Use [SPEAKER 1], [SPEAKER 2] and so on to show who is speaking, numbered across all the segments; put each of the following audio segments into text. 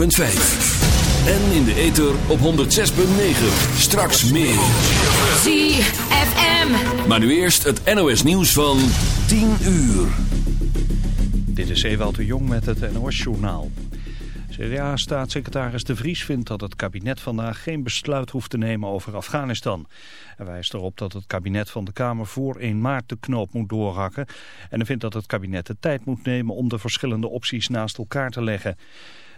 [SPEAKER 1] 104.5. En in de ether op 106.9. Straks meer.
[SPEAKER 2] ZFM.
[SPEAKER 1] Maar nu eerst het NOS nieuws van 10 uur.
[SPEAKER 3] Dit is Ewald de Jong met het NOS-journaal. CDA-staatssecretaris De Vries vindt dat het kabinet vandaag geen besluit hoeft te nemen over Afghanistan. Hij wijst erop dat het kabinet van de Kamer voor 1 maart de knoop moet doorhakken. En hij vindt dat het kabinet de tijd moet nemen om de verschillende opties naast elkaar te leggen.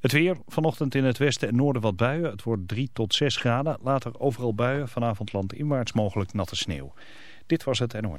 [SPEAKER 3] Het weer, vanochtend in het westen en noorden wat buien. Het wordt 3 tot 6 graden. Later overal buien, vanavond landinwaarts mogelijk natte sneeuw. Dit was het NOR.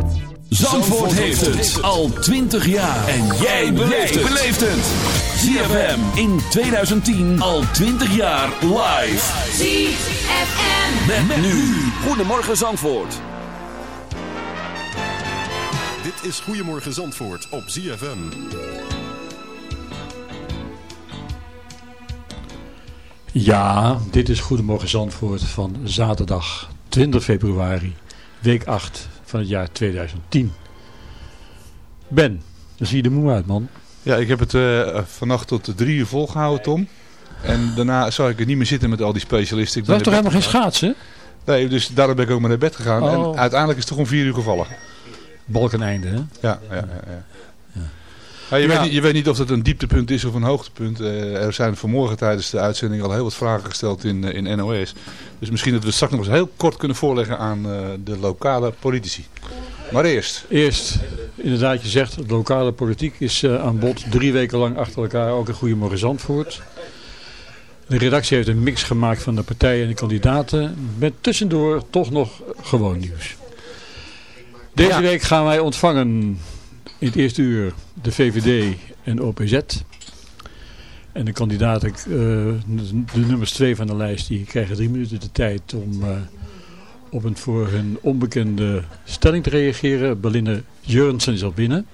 [SPEAKER 1] Zandvoort heeft het al 20 jaar. En jij beleeft het. ZFM in 2010 al 20 jaar live.
[SPEAKER 2] ZFM.
[SPEAKER 1] Met, nu. Goedemorgen Zandvoort.
[SPEAKER 4] Dit is Goedemorgen Zandvoort op ZFM.
[SPEAKER 5] Ja, dit is Goedemorgen Zandvoort van zaterdag 20 februari, week 8 van het jaar 2010. Ben, dan zie je er moe uit, man.
[SPEAKER 6] Ja, ik heb het uh, vannacht tot drie uur volgehouden, Tom. En daarna zou ik er niet meer zitten met al die specialisten. Ik
[SPEAKER 5] Dat is toch helemaal geen schaatsen?
[SPEAKER 6] Nee, dus daarom ben ik ook maar naar bed gegaan.
[SPEAKER 5] Oh.
[SPEAKER 6] En uiteindelijk is het toch om vier uur gevallen.
[SPEAKER 5] Balkeneinde, hè?
[SPEAKER 6] Ja, ja, ja. ja. Ja, je,
[SPEAKER 5] Ja.
[SPEAKER 6] Weet niet, je weet niet of het een dieptepunt is of een hoogtepunt. Eh, er zijn vanmorgen tijdens de uitzending al heel wat vragen gesteld in, eh, in NOS. Dus misschien dat we het straks nog eens heel kort kunnen voorleggen aan eh, de lokale politici. Maar eerst.
[SPEAKER 5] Eerst
[SPEAKER 7] inderdaad, je zegt, de lokale politiek is aan bod drie weken lang achter elkaar, ook in Goedemorgen Zandvoort. De redactie heeft een mix gemaakt van de partijen en de kandidaten, met tussendoor toch nog gewoon nieuws. Deze week gaan wij ontvangen in het eerste uur de VVD en OPZ. En de kandidaten, eh, de nummers twee van de lijst, die krijgen drie minuten de tijd om... eh, op een voor hun onbekende stelling te reageren. Belinda Jurgensen is al binnen.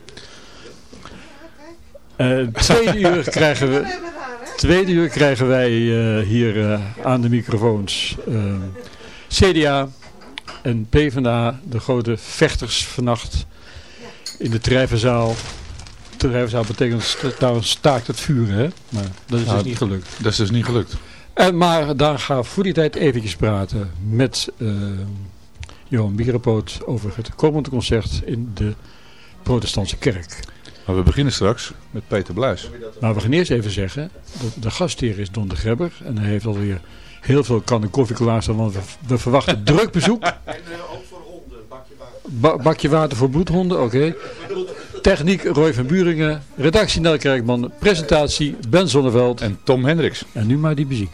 [SPEAKER 7] Eh, tweede, uur krijgen we, tweede uur krijgen wij hier aan de microfoons CDA en PvdA, de grote vechters vannacht in de Trijvenzaal. Trijvenzaal betekent trouwens staakt het vuur, hè? Maar dat is
[SPEAKER 6] Nou,
[SPEAKER 7] dus niet gelukt.
[SPEAKER 6] Dat is dus niet gelukt.
[SPEAKER 7] En, Eh, maar daar gaan we voor die tijd eventjes praten met eh, Johan Bierenpoot over het komende concert in de protestantse kerk.
[SPEAKER 6] Maar we beginnen straks met Peter Bluis.
[SPEAKER 7] Maar we gaan eerst even zeggen, dat de gastheer is Don de Grebber en hij heeft alweer heel veel kannen koffie klaarstaan, want we, we verwachten druk bezoek. Ba- bakje water voor bloedhonden, oké. Techniek Roy van Buringen, redactie Nel Kerkman, presentatie Ben Zonneveld.
[SPEAKER 6] En Tom Hendricks.
[SPEAKER 7] En nu maar die muziek.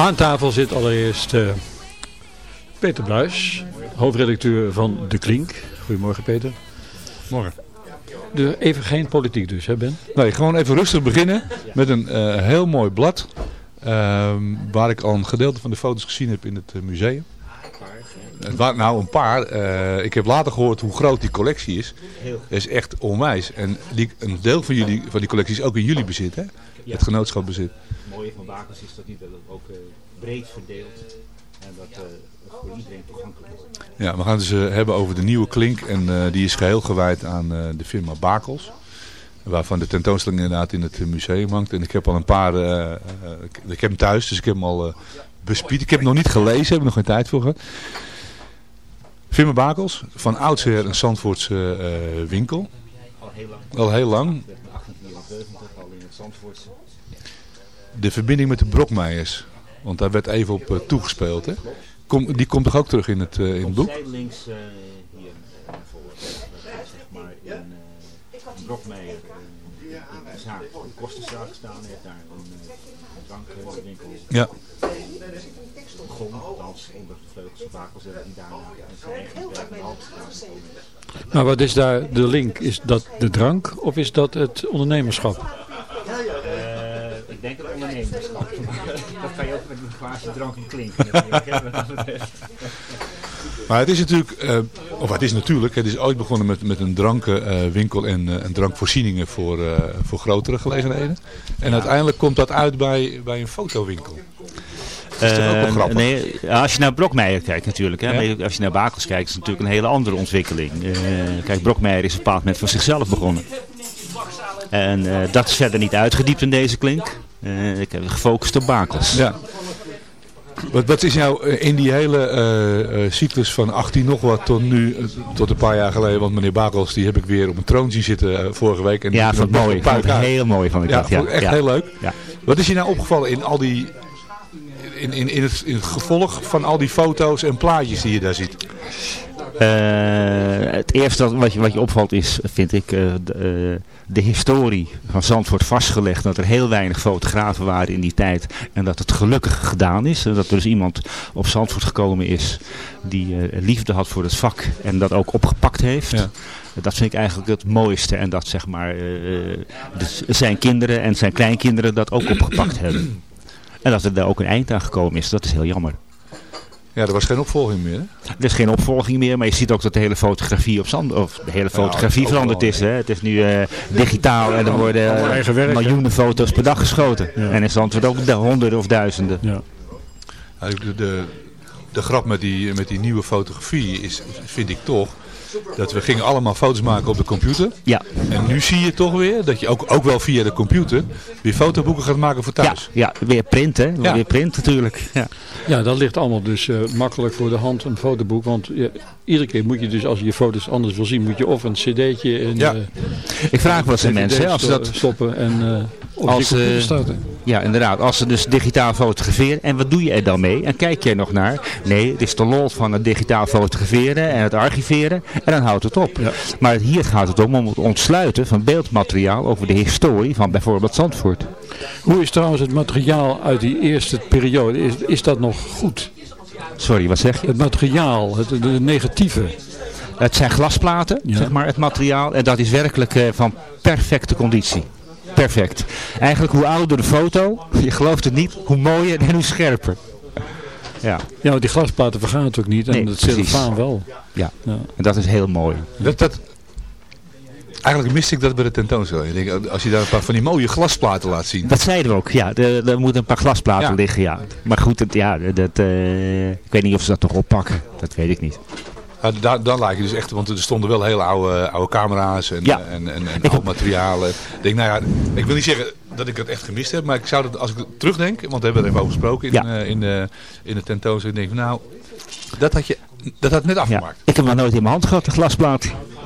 [SPEAKER 7] Aan tafel zit allereerst eh, Peter Bluis, hoofdredacteur van De Klink. Goedemorgen Peter.
[SPEAKER 6] Morgen.
[SPEAKER 7] De, even geen politiek dus, hè Ben?
[SPEAKER 6] Nee, gewoon even rustig beginnen met een eh, heel mooi blad. ehm, waar ik al een gedeelte van de foto's gezien heb in het eh, museum. Het waren nou een paar. eh, ik heb later gehoord hoe groot die collectie is. Dat is echt onwijs. En die, een deel van, jullie, van die collectie is ook in jullie bezit, hè? Het genootschap bezit.
[SPEAKER 8] Mooie van Bakers is dat die wel ook eh, breed verdeeld en dat het voor iedereen toegankelijk wordt.
[SPEAKER 6] Ja, we gaan het dus eh, hebben over de nieuwe klink. En eh, die is geheel gewijd aan de firma Bakels. Waarvan de tentoonstelling inderdaad in het museum hangt. En ik heb al een paar... ik, heb hem thuis, dus ik heb hem al bespied. Ik heb hem nog niet gelezen, heb ik nog geen tijd voor gehad. Firma Bakels, van oudsher een Zandvoortse winkel.
[SPEAKER 9] Al heel lang.
[SPEAKER 6] Al heel lang.
[SPEAKER 9] Ik ben in 1874 al in het Zandvoortse.
[SPEAKER 6] De verbinding met de Brokmeijers. Want daar werd even op eh, toegespeeld. Hè? Kom, die komt toch ook terug in het, eh, in het boek?
[SPEAKER 9] zijdelings eh, hier zeg maar in uh, Brokmeijer uh, in de zaak, de kostenstraat gestaan heeft daar een drankwinkel.
[SPEAKER 6] Ja.
[SPEAKER 9] Begon, althans onder de vleugels van Bakels en die daarna.
[SPEAKER 5] Maar wat is daar de link? Is dat de drank of is dat het ondernemerschap?
[SPEAKER 9] Ik denk het ondernemerschap. dat kan je ook met een glaasje drank en klinken.
[SPEAKER 6] Maar het is natuurlijk, eh, of het is natuurlijk, het is ooit begonnen met, met een drankenwinkel en, eh, en drankvoorzieningen voor, eh, voor grotere gelegenheden. En uiteindelijk komt dat uit bij, bij een fotowinkel. Dat is toch ook wel
[SPEAKER 8] Eh,
[SPEAKER 6] grappig?
[SPEAKER 8] nee, als je naar Brokmeijer kijkt natuurlijk. Hè,
[SPEAKER 6] Ja.
[SPEAKER 8] Als je naar Bakels kijkt is het natuurlijk een hele andere ontwikkeling. Eh, kijk, Brokmeijer is op een bepaald moment voor zichzelf begonnen. En eh, dat is verder niet uitgediept in deze klink. Eh, ik heb gefocust op Bakels.
[SPEAKER 6] Ja. Wat, wat is nou eh, in die hele eh, cyclus van 18 nog wat tot nu, tot een paar jaar geleden, want meneer Bakels die heb ik weer op een troon zien zitten vorige week. En
[SPEAKER 8] Ja, vond mooi. Vond heel mooi van ik
[SPEAKER 6] Ja,
[SPEAKER 8] dat, ja.
[SPEAKER 6] echt
[SPEAKER 8] Ja.
[SPEAKER 6] heel leuk.
[SPEAKER 8] Ja.
[SPEAKER 6] Wat is je nou opgevallen in al die, in, in, in, het, in het gevolg van al die foto's en plaatjes die je daar ziet?
[SPEAKER 8] Het eerste wat- wat je, wat je opvalt is, vind ik, de, de historie van Zandvoort vastgelegd. Dat er heel weinig fotografen waren in die tijd. En dat het gelukkig gedaan is. En dat er dus iemand op Zandvoort gekomen is die eh, liefde had voor het vak. En dat ook opgepakt heeft.
[SPEAKER 6] Ja.
[SPEAKER 8] Dat vind ik eigenlijk het mooiste. En dat zeg maar eh, dus zijn kinderen en zijn kleinkinderen dat ook opgepakt hebben. En dat er daar ook een eind aan gekomen is. Dat is heel jammer.
[SPEAKER 6] Ja, er was geen opvolging meer. hè?
[SPEAKER 8] Er is geen opvolging meer, maar je ziet ook dat de hele fotografie op zand, of de hele fotografie veranderd is. Hè? Het is nu eh, digitaal en er worden eh, miljoenen foto's per dag geschoten.
[SPEAKER 5] Ja.
[SPEAKER 8] En in Zandvoort ook de honderden of duizenden.
[SPEAKER 5] Ja.
[SPEAKER 6] De, de, de grap met die, met die nieuwe fotografie is, vind ik toch, dat we gingen allemaal foto's maken op de computer.
[SPEAKER 8] Ja,
[SPEAKER 6] En nu zie je toch weer dat je ook, ook wel via de computer weer fotoboeken gaat maken voor
[SPEAKER 8] ja,
[SPEAKER 6] thuis.
[SPEAKER 8] ja, weer print hè,
[SPEAKER 6] Ja.
[SPEAKER 8] weer print natuurlijk. Ja.
[SPEAKER 5] ja, dat ligt allemaal dus eh, makkelijk voor de hand, een fotoboek. Want ja, iedere keer moet je dus, als je je foto's anders wil zien, moet je of een cd'tje en
[SPEAKER 6] Ja.
[SPEAKER 5] eh,
[SPEAKER 8] Ik vraag wel eens aan
[SPEAKER 5] DVD
[SPEAKER 8] mensen, hè, als dat,
[SPEAKER 5] stoppen en eh
[SPEAKER 8] Als, eh,
[SPEAKER 5] starten.
[SPEAKER 8] ja inderdaad, als ze dus digitaal fotograferen, en wat doe je er dan mee? En kijk je er nog naar? Nee, het is de lol van het digitaal fotograferen en het archiveren, en dan houdt het op.
[SPEAKER 5] Ja.
[SPEAKER 8] Maar hier gaat het om, om het ontsluiten van beeldmateriaal over de historie van bijvoorbeeld Zandvoort.
[SPEAKER 5] Hoe is trouwens het materiaal uit die eerste periode? Is, is dat nog goed?
[SPEAKER 8] Sorry, wat zeg je?
[SPEAKER 5] Het materiaal, het, de negatieve.
[SPEAKER 8] Het zijn glasplaten,
[SPEAKER 5] Ja.
[SPEAKER 8] zeg maar, het materiaal. En dat is werkelijk eh, van perfecte conditie. Perfect. Eigenlijk hoe ouder de foto, je gelooft het niet, hoe mooier en hoe scherper. Ja,
[SPEAKER 5] Ja, want die glasplaten vergaan natuurlijk niet en
[SPEAKER 8] Nee,
[SPEAKER 5] het
[SPEAKER 8] precies.
[SPEAKER 5] cellofaan wel.
[SPEAKER 8] ja.
[SPEAKER 5] Ja.
[SPEAKER 8] En dat is heel mooi.
[SPEAKER 6] Dat, dat, eigenlijk miste ik dat bij de tentoonstelling. Ik denk, als je daar een paar van die mooie glasplaten laat zien.
[SPEAKER 8] Dat zeiden we ook, ja. Er, er moeten een paar glasplaten
[SPEAKER 6] Ja.
[SPEAKER 8] liggen, ja. Maar goed, het, ja, dat, eh, ik weet niet of ze dat toch oppakken. Dat weet ik niet.
[SPEAKER 6] Ja, daar, dan lijkt je dus echt, want er stonden wel hele oude, oude camera's en,
[SPEAKER 8] Ja.
[SPEAKER 6] en, en, en
[SPEAKER 8] Ik-
[SPEAKER 6] oud materiaal. Ik denk, nou ja, ik wil niet zeggen dat ik het echt gemist heb, maar ik zou dat, als ik terugdenk, want we hebben er even over gesproken in,
[SPEAKER 8] Ja.
[SPEAKER 6] eh, in, de, in de tentoonstelling, denk ik, van, nou, dat had je dat had net
[SPEAKER 8] Ja.
[SPEAKER 6] afgemaakt.
[SPEAKER 8] Ik heb nog nooit in mijn hand gehad, de glasplaat.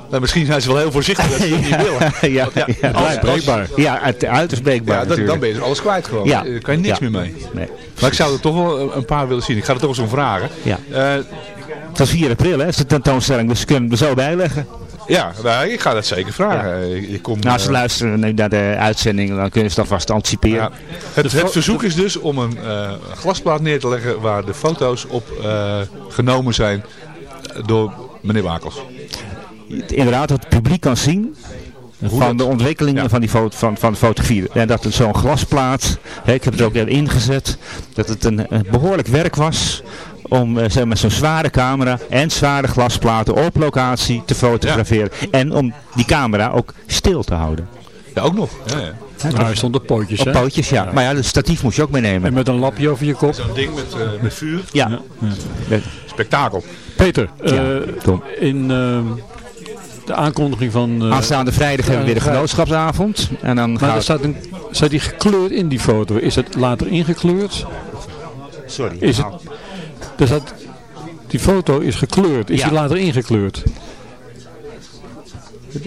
[SPEAKER 6] Nou, misschien zijn ze wel heel voorzichtig dat ze het niet willen.
[SPEAKER 8] ja,
[SPEAKER 6] ja,
[SPEAKER 8] ja,
[SPEAKER 5] breekbaar.
[SPEAKER 8] Uit, uiterst breekbaar
[SPEAKER 6] Ja, dan, dan ben je dus alles kwijt gewoon.
[SPEAKER 8] Ja.
[SPEAKER 6] Daar kan je niks meer mee.
[SPEAKER 8] Nee.
[SPEAKER 6] Maar ik zou er toch wel een- paar willen zien. Ik ga er toch eens om vragen.
[SPEAKER 8] Ja.
[SPEAKER 6] Eh,
[SPEAKER 8] Het was 4 april, hè, is de tentoonstelling, dus ze kunnen hem er zo bij leggen.
[SPEAKER 6] ja, nou, ik ga dat zeker vragen. Ik, ik kom,
[SPEAKER 8] Nou, als ze
[SPEAKER 6] eh,
[SPEAKER 8] luisteren naar de uitzending, dan kunnen ze dat vast anticiperen.
[SPEAKER 6] Ja. Het, het verzoek is dus om een eh, glasplaat neer te leggen waar de foto's op eh, genomen zijn door meneer Wakels.
[SPEAKER 8] Inderdaad, dat het publiek kan zien van
[SPEAKER 6] dat-
[SPEAKER 8] de ontwikkelingen
[SPEAKER 6] Ja.
[SPEAKER 8] van, die foto, van, van de fotografie. En dat het zo'n glasplaat, hè, ik heb het ook even ingezet, dat het een, een behoorlijk werk was om eh, zeg maar, zo'n zware camera en zware glasplaten op locatie te fotograferen. En om die camera ook stil te houden.
[SPEAKER 6] Ja, ook nog. Ja, ja.
[SPEAKER 5] Nou, hij stond op pootjes,
[SPEAKER 8] Op
[SPEAKER 5] hè?
[SPEAKER 8] pootjes, ja. Maar ja, het statief moest je ook meenemen.
[SPEAKER 5] En met een lapje over je kop.
[SPEAKER 6] Zo'n ding met, eh, met vuur.
[SPEAKER 8] Ja.
[SPEAKER 6] Spektakel.
[SPEAKER 5] Peter,
[SPEAKER 8] Ja,
[SPEAKER 5] eh,
[SPEAKER 8] Tom.
[SPEAKER 5] in ehm, de aankondiging van... eh,
[SPEAKER 8] Aanstaande vrijdag hebben we weer de genootschapsavond. En dan
[SPEAKER 5] maar
[SPEAKER 8] gaat...
[SPEAKER 5] er staat, een, staat die gekleurd in die foto? Is het later ingekleurd?
[SPEAKER 8] Sorry.
[SPEAKER 5] Is het, er staat, Die foto is gekleurd. Is
[SPEAKER 8] Ja.
[SPEAKER 5] die later ingekleurd?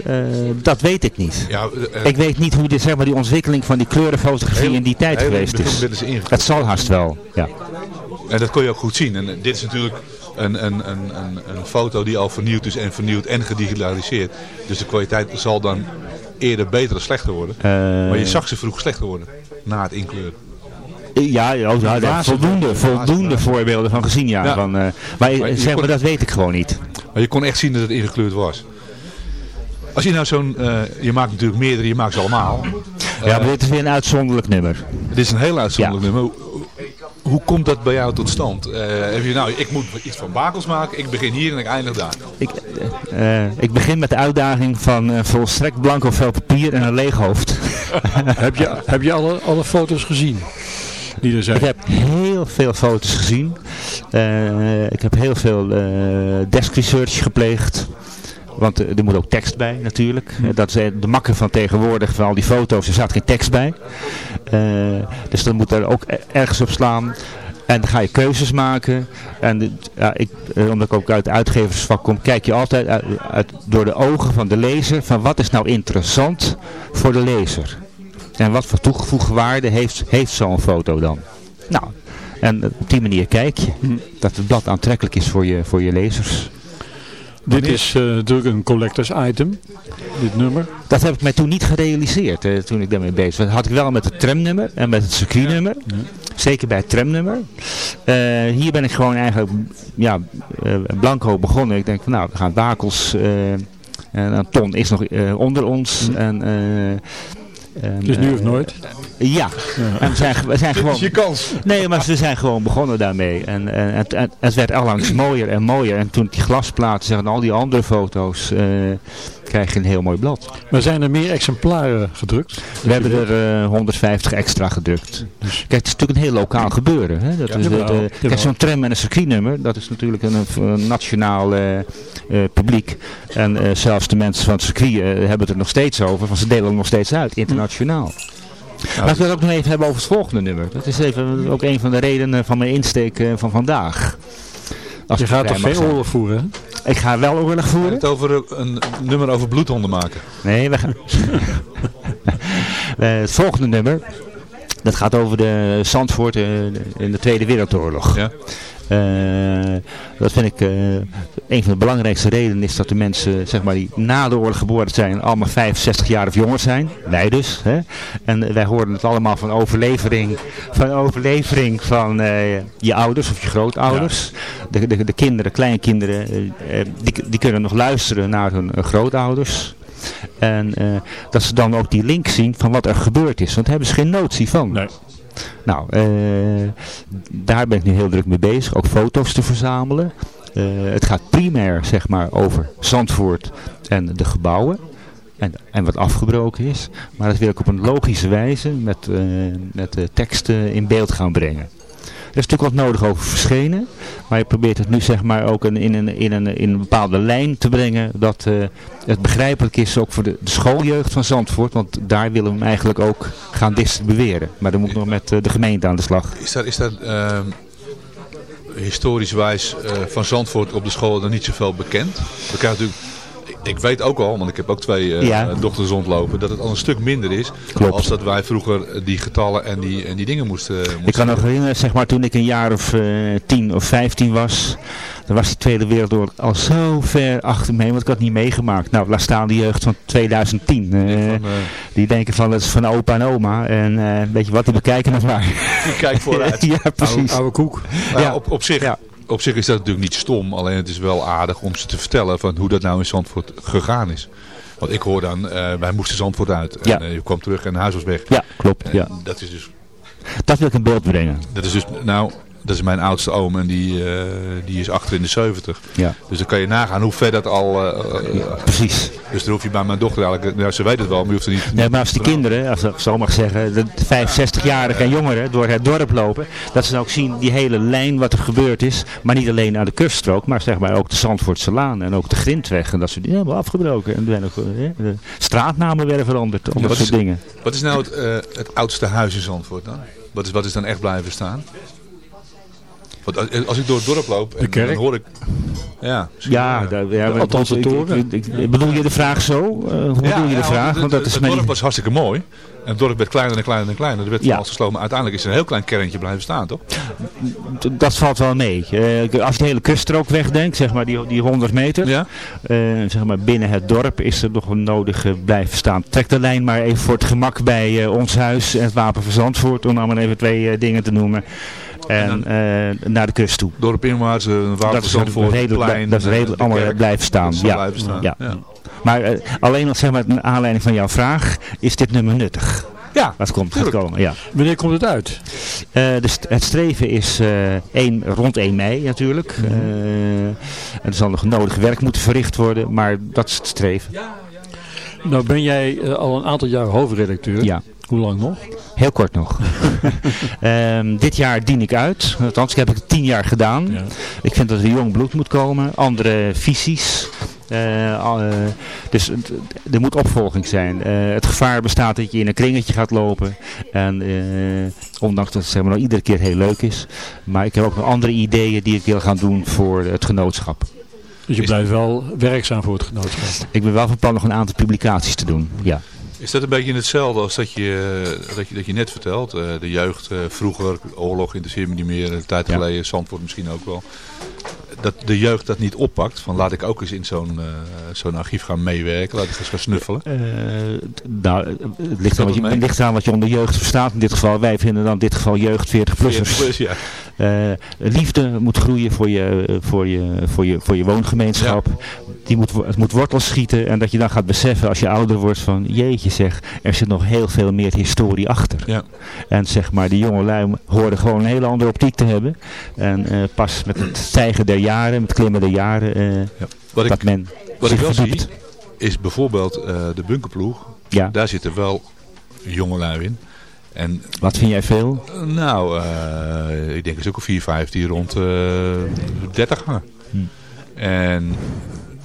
[SPEAKER 8] Eh, dat weet ik niet.
[SPEAKER 6] Ja, eh,
[SPEAKER 8] Ik weet niet hoe de, zeg maar, die ontwikkeling van die kleurenfotografie
[SPEAKER 6] Heel-
[SPEAKER 8] in die tijd geweest is. Het zal haast wel, ja.
[SPEAKER 6] En dat kon je ook goed zien. En eh, dit is natuurlijk een, een, een, een, een foto die al vernieuwd is en vernieuwd en gedigitaliseerd. Dus de kwaliteit zal dan eerder beter of slechter worden. Maar je zag ze vroeg slechter worden na het inkleuren.
[SPEAKER 8] Ja, ja, oh, ja, voldoende, voldoende voorbeelden van gezien, ja.
[SPEAKER 6] Ja.
[SPEAKER 8] Van, eh, maar zeg
[SPEAKER 6] kon-
[SPEAKER 8] maar, dat weet ik gewoon niet.
[SPEAKER 6] Maar je kon echt zien dat het ingekleurd was. Als je nou zo'n, eh, je maakt natuurlijk meerdere, je maakt ze allemaal.
[SPEAKER 8] Ja, maar dit is weer een uitzonderlijk nummer.
[SPEAKER 6] Dit is een heel uitzonderlijk nummer. Hoe, hoe komt dat bij jou tot stand? Eh, heb je nou, ik moet iets van bakels maken, ik begin hier en ik eindig daar.
[SPEAKER 8] Ik, eh, eh, ik begin met de uitdaging van eh, volstrekt blanco vel papier en een leeg hoofd.
[SPEAKER 5] heb je, heb je alle, alle foto's gezien? Die er zijn?
[SPEAKER 8] Ik heb heel veel foto's gezien. Eh, ik heb heel veel eh, desk research gepleegd. Want eh, er moet ook tekst bij natuurlijk. Eh, dat is de makker van tegenwoordig van al die foto's. Er staat geen tekst bij. Dus dan moet er ook ergens op slaan. En dan ga je keuzes maken. En ja, ik, omdat ik ook uit het uitgeversvak kom, kijk je altijd uit, uit- door de ogen van de lezer. Van wat is nou interessant voor de lezer. En wat voor toegevoegde waarde heeft, heeft zo'n foto dan? Nou, en op die manier kijk je. Dat het blad aantrekkelijk is voor je, voor je lezers.
[SPEAKER 5] Dit is eh, natuurlijk een collectors item. Dit nummer.
[SPEAKER 8] Dat heb ik mij toen niet gerealiseerd eh, toen ik daarmee bezig was. Dat had ik wel met het tramnummer en met het circuitnummer. Zeker bij het tramnummer. Eh, hier ben ik gewoon eigenlijk ja, blanco begonnen. Ik denk van nou, we gaan Bakels. eh, en een ton is nog eh, onder ons. En, eh, en,
[SPEAKER 5] Dus nu
[SPEAKER 8] eh,
[SPEAKER 5] of nooit?
[SPEAKER 8] Ja, en we zijn, we zijn
[SPEAKER 6] Dit
[SPEAKER 8] gewoon...
[SPEAKER 6] is je kans.
[SPEAKER 8] Nee, maar we zijn gewoon begonnen daarmee. En, en, en, en het werd allangs mooier en mooier. En toen die glasplaten zeggen en al die andere foto's, eh, krijg je een heel mooi blad.
[SPEAKER 5] Maar zijn er meer exemplaren gedrukt?
[SPEAKER 8] We hebben er eh, 150 extra gedrukt. Kijk, het is natuurlijk een heel lokaal gebeuren. Hè? Dat
[SPEAKER 5] Ja,
[SPEAKER 8] is
[SPEAKER 5] jawel.
[SPEAKER 8] kijk, zo'n tram en een circuitnummer, dat is natuurlijk een, een nationaal eh, eh, publiek. En eh, zelfs de mensen van het circuit eh, hebben het er nog steeds over, want ze delen het nog steeds uit, internationaal. Laten we het ook nog even hebben over het volgende nummer. Dat is even ook een van de redenen van mijn insteek eh, van vandaag. Als
[SPEAKER 5] Je gaat toch geen oorlog voeren?
[SPEAKER 8] Ik ga wel oorlog voeren.
[SPEAKER 6] het over een, een nummer over bloedhonden maken?
[SPEAKER 8] Nee, we gaan... Eh, het volgende nummer, dat gaat over de Zandvoort eh, in de Tweede Wereldoorlog.
[SPEAKER 6] Ja?
[SPEAKER 8] Eh, dat vind ik eh, een van de belangrijkste redenen is dat de mensen zeg maar, die na de oorlog geboren zijn allemaal 65 jaar of jonger zijn. Wij dus. Hè? En wij horen het allemaal van overlevering van, overlevering van eh, je ouders of je grootouders. De, de, de kinderen, kleinkinderen, die, die kunnen nog luisteren naar hun grootouders. En dat ze dan ook die link zien van wat er gebeurd is. Want daar hebben ze geen notie van.
[SPEAKER 5] Nee.
[SPEAKER 8] Nou, eh, daar ben ik nu heel druk mee bezig. Ook foto's te verzamelen. Eh, het gaat primair zeg maar over Zandvoort en de gebouwen. En, en wat afgebroken is. Maar dat wil ik op een logische wijze met, eh, met teksten in beeld gaan brengen. Er is natuurlijk wat nodig over verschenen. Maar je probeert het nu zeg maar ook in, in, een, in, in een bepaalde lijn te brengen. Dat eh, het begrijpelijk is ook voor de, de schooljeugd van Zandvoort. Want daar willen we hem eigenlijk ook gaan distribueren. Maar dan moet ik nog met eh, de gemeente aan de slag.
[SPEAKER 6] Is dat, is ehm, historisch wijs eh, van Zandvoort op de school dan niet zoveel bekend? We natuurlijk, ik- weet ook al, want ik heb ook twee eh,
[SPEAKER 8] Ja.
[SPEAKER 6] dochters rondlopen, dat het al een stuk minder is.
[SPEAKER 8] Klopt.
[SPEAKER 6] Als dat wij vroeger die getallen en die, en die dingen moesten, moesten
[SPEAKER 8] Ik kan nog herinneren, zeg maar, toen ik een jaar of eh, tien of vijftien was, dan was de Tweede Wereldoorlog al zo ver achter me heen, want ik had het niet meegemaakt. Nou, laat staan de jeugd van 2010. eh,
[SPEAKER 6] van,
[SPEAKER 8] die denken van, het is van opa en oma. En eh, weet je wat, die bekijken nog maar.
[SPEAKER 6] die kijkt vooruit.
[SPEAKER 8] ja,
[SPEAKER 5] Oude,
[SPEAKER 8] precies.
[SPEAKER 5] oude koek.
[SPEAKER 6] Maar
[SPEAKER 8] Ja.
[SPEAKER 6] op, op, zich,
[SPEAKER 8] Ja.
[SPEAKER 6] Op zich is dat natuurlijk niet stom, alleen het is wel aardig om ze te vertellen van hoe dat nou in Zandvoort gegaan is. Want ik hoor dan, eh, wij moesten Zandvoort uit en
[SPEAKER 8] Ja.
[SPEAKER 6] eh, je kwam terug en huis was weg.
[SPEAKER 8] Ja, klopt. Ja.
[SPEAKER 6] dat is dus
[SPEAKER 8] Dat wil ik in beeld brengen.
[SPEAKER 6] Dat is dus, nou, dat is mijn oudste oom en die, eh, die is achter in de 70.
[SPEAKER 8] Ja,
[SPEAKER 6] Dus dan kan je nagaan hoe ver dat al... eh, eh,
[SPEAKER 8] precies.
[SPEAKER 6] dus dan hoef je bij mijn dochter eigenlijk... Ja, ze weet het wel, maar je hoeft er niet...
[SPEAKER 8] Nee, maar als die kinderen, als ik zo mag zeggen, de 65-jarigen en jongeren door het dorp lopen, dat ze dan ook zien die hele lijn wat er gebeurd is. Maar niet alleen aan de kuststrook, maar zeg maar ook de Zandvoortse Laan en ook de Grindweg. En dat soort dingen hebben we afgebroken. En zijn ook, de straatnamen werden veranderd, al dat soort
[SPEAKER 6] is-
[SPEAKER 8] dingen.
[SPEAKER 6] Wat is nou het, het oudste huis in Zandvoort dan? Wat is, wat is dan echt blijven staan? Want als, als ik door het dorp loop, en,
[SPEAKER 5] kerk?
[SPEAKER 6] dan hoor ik... Ja,
[SPEAKER 8] Ja, daar- ja, maar-
[SPEAKER 5] althans de
[SPEAKER 8] ik-
[SPEAKER 5] toren.
[SPEAKER 8] ik- ik- Bedoel je de vraag zo? Eh, hoe bedoel je de vraag?
[SPEAKER 6] want
[SPEAKER 8] Want dat is
[SPEAKER 6] het
[SPEAKER 8] mijn...
[SPEAKER 6] dorp was hartstikke mooi. En het dorp werd kleiner en kleiner en kleiner. Er werd van
[SPEAKER 8] Ja.
[SPEAKER 6] alles gesloten. Maar uiteindelijk is er een heel klein kerntje blijven staan, toch?
[SPEAKER 8] Dat valt wel mee. Eh, als je de hele kuststrook wegdenkt, zeg maar die, die 100 meter,
[SPEAKER 6] Ja.
[SPEAKER 8] eh, zeg maar binnen het dorp is er nog een nodige blijven staan. Trek de lijn maar even voor het gemak bij eh, ons huis en het Wapen van Zandvoort, om nou maar even twee eh, dingen te noemen. En eh, naar de kust toe.
[SPEAKER 6] Dorp inwaarts, een water
[SPEAKER 8] Dat is
[SPEAKER 6] Zandvoort,
[SPEAKER 8] redelijk,
[SPEAKER 6] plein,
[SPEAKER 8] dat is
[SPEAKER 6] eh,
[SPEAKER 8] redelijk
[SPEAKER 6] de
[SPEAKER 8] allemaal
[SPEAKER 6] kerk.
[SPEAKER 8] blijven staan. Ja.
[SPEAKER 6] blijven staan.
[SPEAKER 8] Ja.
[SPEAKER 6] Ja.
[SPEAKER 8] Maar eh, alleen al zeg maar, naar aanleiding van jouw vraag, is dit nummer nuttig?
[SPEAKER 6] Ja,
[SPEAKER 8] Dat komt, gaat komen, ja.
[SPEAKER 5] Wanneer komt het uit?
[SPEAKER 8] Eh, de st- het streven is eh, één, rond 1 mei natuurlijk. Eh, er zal nog nodig werk moeten verricht worden, maar dat is het streven.
[SPEAKER 5] Nou ben jij eh, al een aantal jaar hoofdredacteur.
[SPEAKER 8] Ja.
[SPEAKER 5] Hoe lang nog?
[SPEAKER 8] Heel kort nog. Ehm, dit jaar dien ik uit. Althans, ik heb het tien jaar gedaan.
[SPEAKER 5] Ja.
[SPEAKER 8] Ik vind dat er jong bloed moet komen. Andere visies. Eh, eh, dus er moet opvolging zijn. Eh, het gevaar bestaat dat je in een kringetje gaat lopen. En ondanks dat het zeg maar, nog iedere keer heel leuk is. Maar ik heb ook nog andere ideeën die ik wil gaan doen voor het genootschap.
[SPEAKER 5] Dus je blijft wel werkzaam voor het genootschap.
[SPEAKER 8] Ik ben wel van plan nog een aantal publicaties te doen. Ja.
[SPEAKER 6] Is dat een beetje hetzelfde als dat je, eh, dat je, dat je net vertelt? eh, de jeugd eh, vroeger, oorlog interesseert me niet meer, een tijd geleden, Zandvoort misschien ook wel. Dat de jeugd dat niet oppakt, van laat ik ook eens in zo'n eh, zo'n archief gaan meewerken, laat ik eens gaan snuffelen.
[SPEAKER 8] Eh, nou, het ligt, aan wat je, het ligt aan wat je onder jeugd verstaat in dit geval. Wij vinden dan in dit geval jeugd 40-plussers.
[SPEAKER 6] Plus, ja.
[SPEAKER 8] Eh, liefde moet groeien voor je, voor je, voor je, voor je woongemeenschap. Die moet, het moet wortels schieten en dat je dan gaat beseffen als je ouder wordt van jeetje zeg, er zit nog heel veel meer historie achter.
[SPEAKER 6] Ja.
[SPEAKER 8] En zeg maar, die jonge lui horen gewoon een hele andere optiek te hebben. En eh, pas met het stijgen der jaren, met klimmen der jaren, eh,
[SPEAKER 6] Wat ik,
[SPEAKER 8] dat men
[SPEAKER 6] wat ik wel
[SPEAKER 8] verdiept.
[SPEAKER 6] zie, is bijvoorbeeld eh, de bunkerploeg.
[SPEAKER 8] Ja.
[SPEAKER 6] Daar zitten wel jongelui in. En
[SPEAKER 8] Wat vind jij veel?
[SPEAKER 6] eh, nou, eh, ik denk is ook een 4, 5 die rond eh 30 hangen.
[SPEAKER 8] Hm.
[SPEAKER 6] En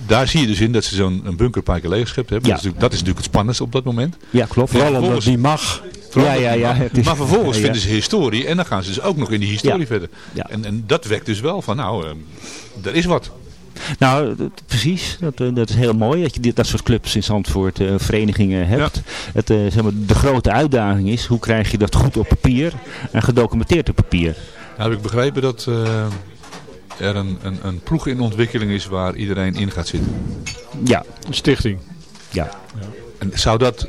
[SPEAKER 6] daar zie je dus in dat ze zo'n een bunker een paar keer leeggeschept hebben.
[SPEAKER 8] Ja.
[SPEAKER 6] Dat, is natuurlijk, dat is natuurlijk het spannendste op dat moment.
[SPEAKER 8] Ja, klopt.
[SPEAKER 5] Vooral omdat die mag.
[SPEAKER 8] Ja, ja, ja, is-
[SPEAKER 6] maar vervolgens
[SPEAKER 8] ja.
[SPEAKER 6] vinden ze historie en dan gaan ze dus ook nog in die historie
[SPEAKER 8] Ja.
[SPEAKER 6] verder.
[SPEAKER 8] Ja.
[SPEAKER 6] En, en dat wekt dus wel van, nou, eh, er is wat.
[SPEAKER 8] Nou, dat- precies. Dat, eh, dat is heel mooi dat je dit, dat soort clubs in Zandvoort, eh, verenigingen hebt. Het, eh, zeg maar, de grote uitdaging is, hoe krijg je dat goed op papier en gedocumenteerd op papier?
[SPEAKER 6] Nou heb ik begrepen dat eh, er een, een, een ploeg in ontwikkeling is waar iedereen in gaat zitten.
[SPEAKER 8] Ja,
[SPEAKER 5] Een stichting.
[SPEAKER 8] ja.
[SPEAKER 6] En zou dat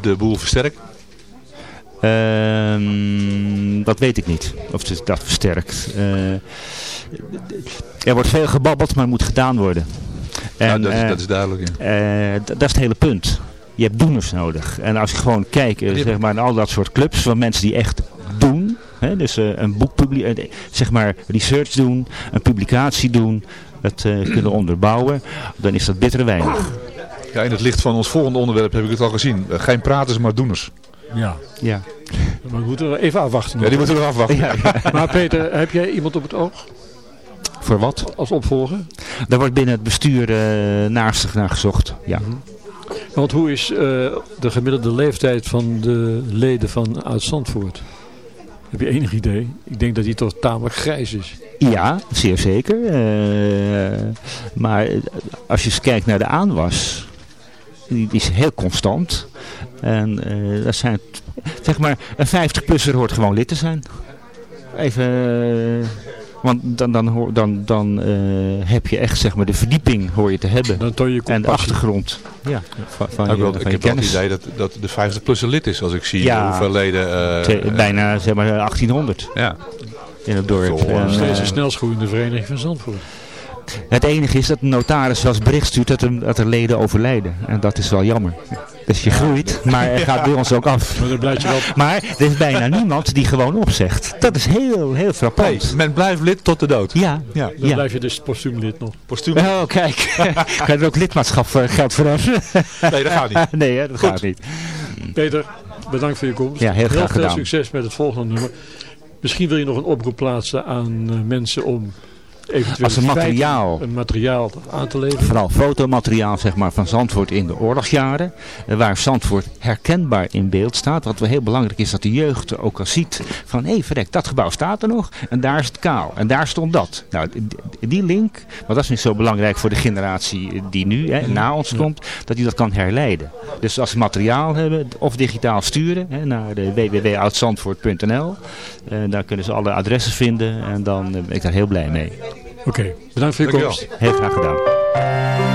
[SPEAKER 6] de boel versterken?
[SPEAKER 8] Ehm, dat weet ik niet. Of het dat versterkt. Eh, er wordt veel gebabbeld, maar moet gedaan worden. En,
[SPEAKER 6] nou, dat, is,
[SPEAKER 8] eh,
[SPEAKER 6] dat is duidelijk. Ja.
[SPEAKER 8] Eh, dat is het hele punt. Je hebt doeners nodig. En als je gewoon kijkt zeg maar, naar al dat soort clubs van mensen die echt doen. Hè, dus een boek publi- eh, zeg maar research doen, een publicatie doen, het kunnen onderbouwen. Dan is dat bittere weinig.
[SPEAKER 6] ja, in het licht van ons volgende onderwerp heb ik het al gezien. Geen praters, maar doeners.
[SPEAKER 5] Ja.
[SPEAKER 8] Ja.
[SPEAKER 5] Maar we moeten even afwachten. nog.
[SPEAKER 6] Ja, die moeten we nog afwachten.
[SPEAKER 8] Ja,
[SPEAKER 5] Maar Peter, heb jij iemand op het oog
[SPEAKER 8] Voor wat?
[SPEAKER 5] als opvolger?
[SPEAKER 8] Daar wordt binnen het bestuur uh, naastig naar gezocht. Ja.
[SPEAKER 5] Want hoe is eh, de gemiddelde leeftijd van de leden van Oud-Zandvoort? Heb je enig idee? Ik denk dat die toch tamelijk grijs is.
[SPEAKER 8] Ja, zeer zeker. Uh, maar als je eens kijkt naar de aanwas, die, die is heel constant. En uh, dat zijn, zeg maar, een 50-plusser hoort gewoon lid te zijn. Even, uh, want dan, dan, dan, dan uh, heb je echt, zeg maar, de verdieping hoor je te hebben.
[SPEAKER 5] Dan toon je
[SPEAKER 8] en de achtergrond. Ja, van, van
[SPEAKER 6] nou,
[SPEAKER 8] je,
[SPEAKER 6] ik,
[SPEAKER 8] van
[SPEAKER 6] ik
[SPEAKER 8] je
[SPEAKER 6] heb wel het idee dat, dat de 50-plusser lid is als ik zie
[SPEAKER 8] Ja.
[SPEAKER 6] hoeveel leden... Uh,
[SPEAKER 8] bijna, zeg maar, 1800
[SPEAKER 6] ja.
[SPEAKER 8] in het dorp.
[SPEAKER 5] Zo, en, steeds een snelsgroeiende vereniging van Zandvoort.
[SPEAKER 8] Het enige is dat de notaris zelfs bericht stuurt dat er, dat er leden overlijden. En dat is wel jammer. Dus je groeit, maar er gaat bij ons ook af.
[SPEAKER 5] Maar, je wel...
[SPEAKER 8] maar er is bijna niemand die gewoon opzegt. Dat is heel, heel frappant.
[SPEAKER 6] Hey, men blijft lid tot de dood.
[SPEAKER 8] Ja.
[SPEAKER 5] ja. Dan
[SPEAKER 8] ja.
[SPEAKER 5] blijf je dus postuum lid nog.
[SPEAKER 6] Postuum.
[SPEAKER 8] Oh, kijk. kan je er ook lidmaatschap geld verheffen?
[SPEAKER 6] nee, dat gaat niet.
[SPEAKER 8] nee, hè, dat
[SPEAKER 6] Goed.
[SPEAKER 8] gaat niet.
[SPEAKER 5] Peter, bedankt voor je komst.
[SPEAKER 8] Ja, heel graag
[SPEAKER 5] heel veel
[SPEAKER 8] gedaan.
[SPEAKER 5] succes met het volgende nummer. Misschien wil je nog een oproep plaatsen aan uh, mensen om eventueel
[SPEAKER 10] als een materiaal.
[SPEAKER 5] een materiaal aan te leveren.
[SPEAKER 10] Vooral fotomateriaal zeg maar, van Zandvoort in de oorlogsjaren. eh, Waar Zandvoort herkenbaar in beeld staat. Wat wel heel belangrijk is dat de jeugd ook al ziet. Van hé hey, verrek, dat gebouw staat er nog. En daar is het kaal. En daar stond dat. Nou, die- link, want dat is nu zo belangrijk voor de generatie die nu hè, na ons komt. Dat die dat kan herleiden. Dus als ze materiaal hebben of digitaal sturen hè, naar de www.oudzandvoort.nl. eh, daar kunnen ze alle adressen vinden. En dan eh, ben ik daar heel blij mee.
[SPEAKER 5] Oké, bedankt voor je komst.
[SPEAKER 10] Heel graag gedaan.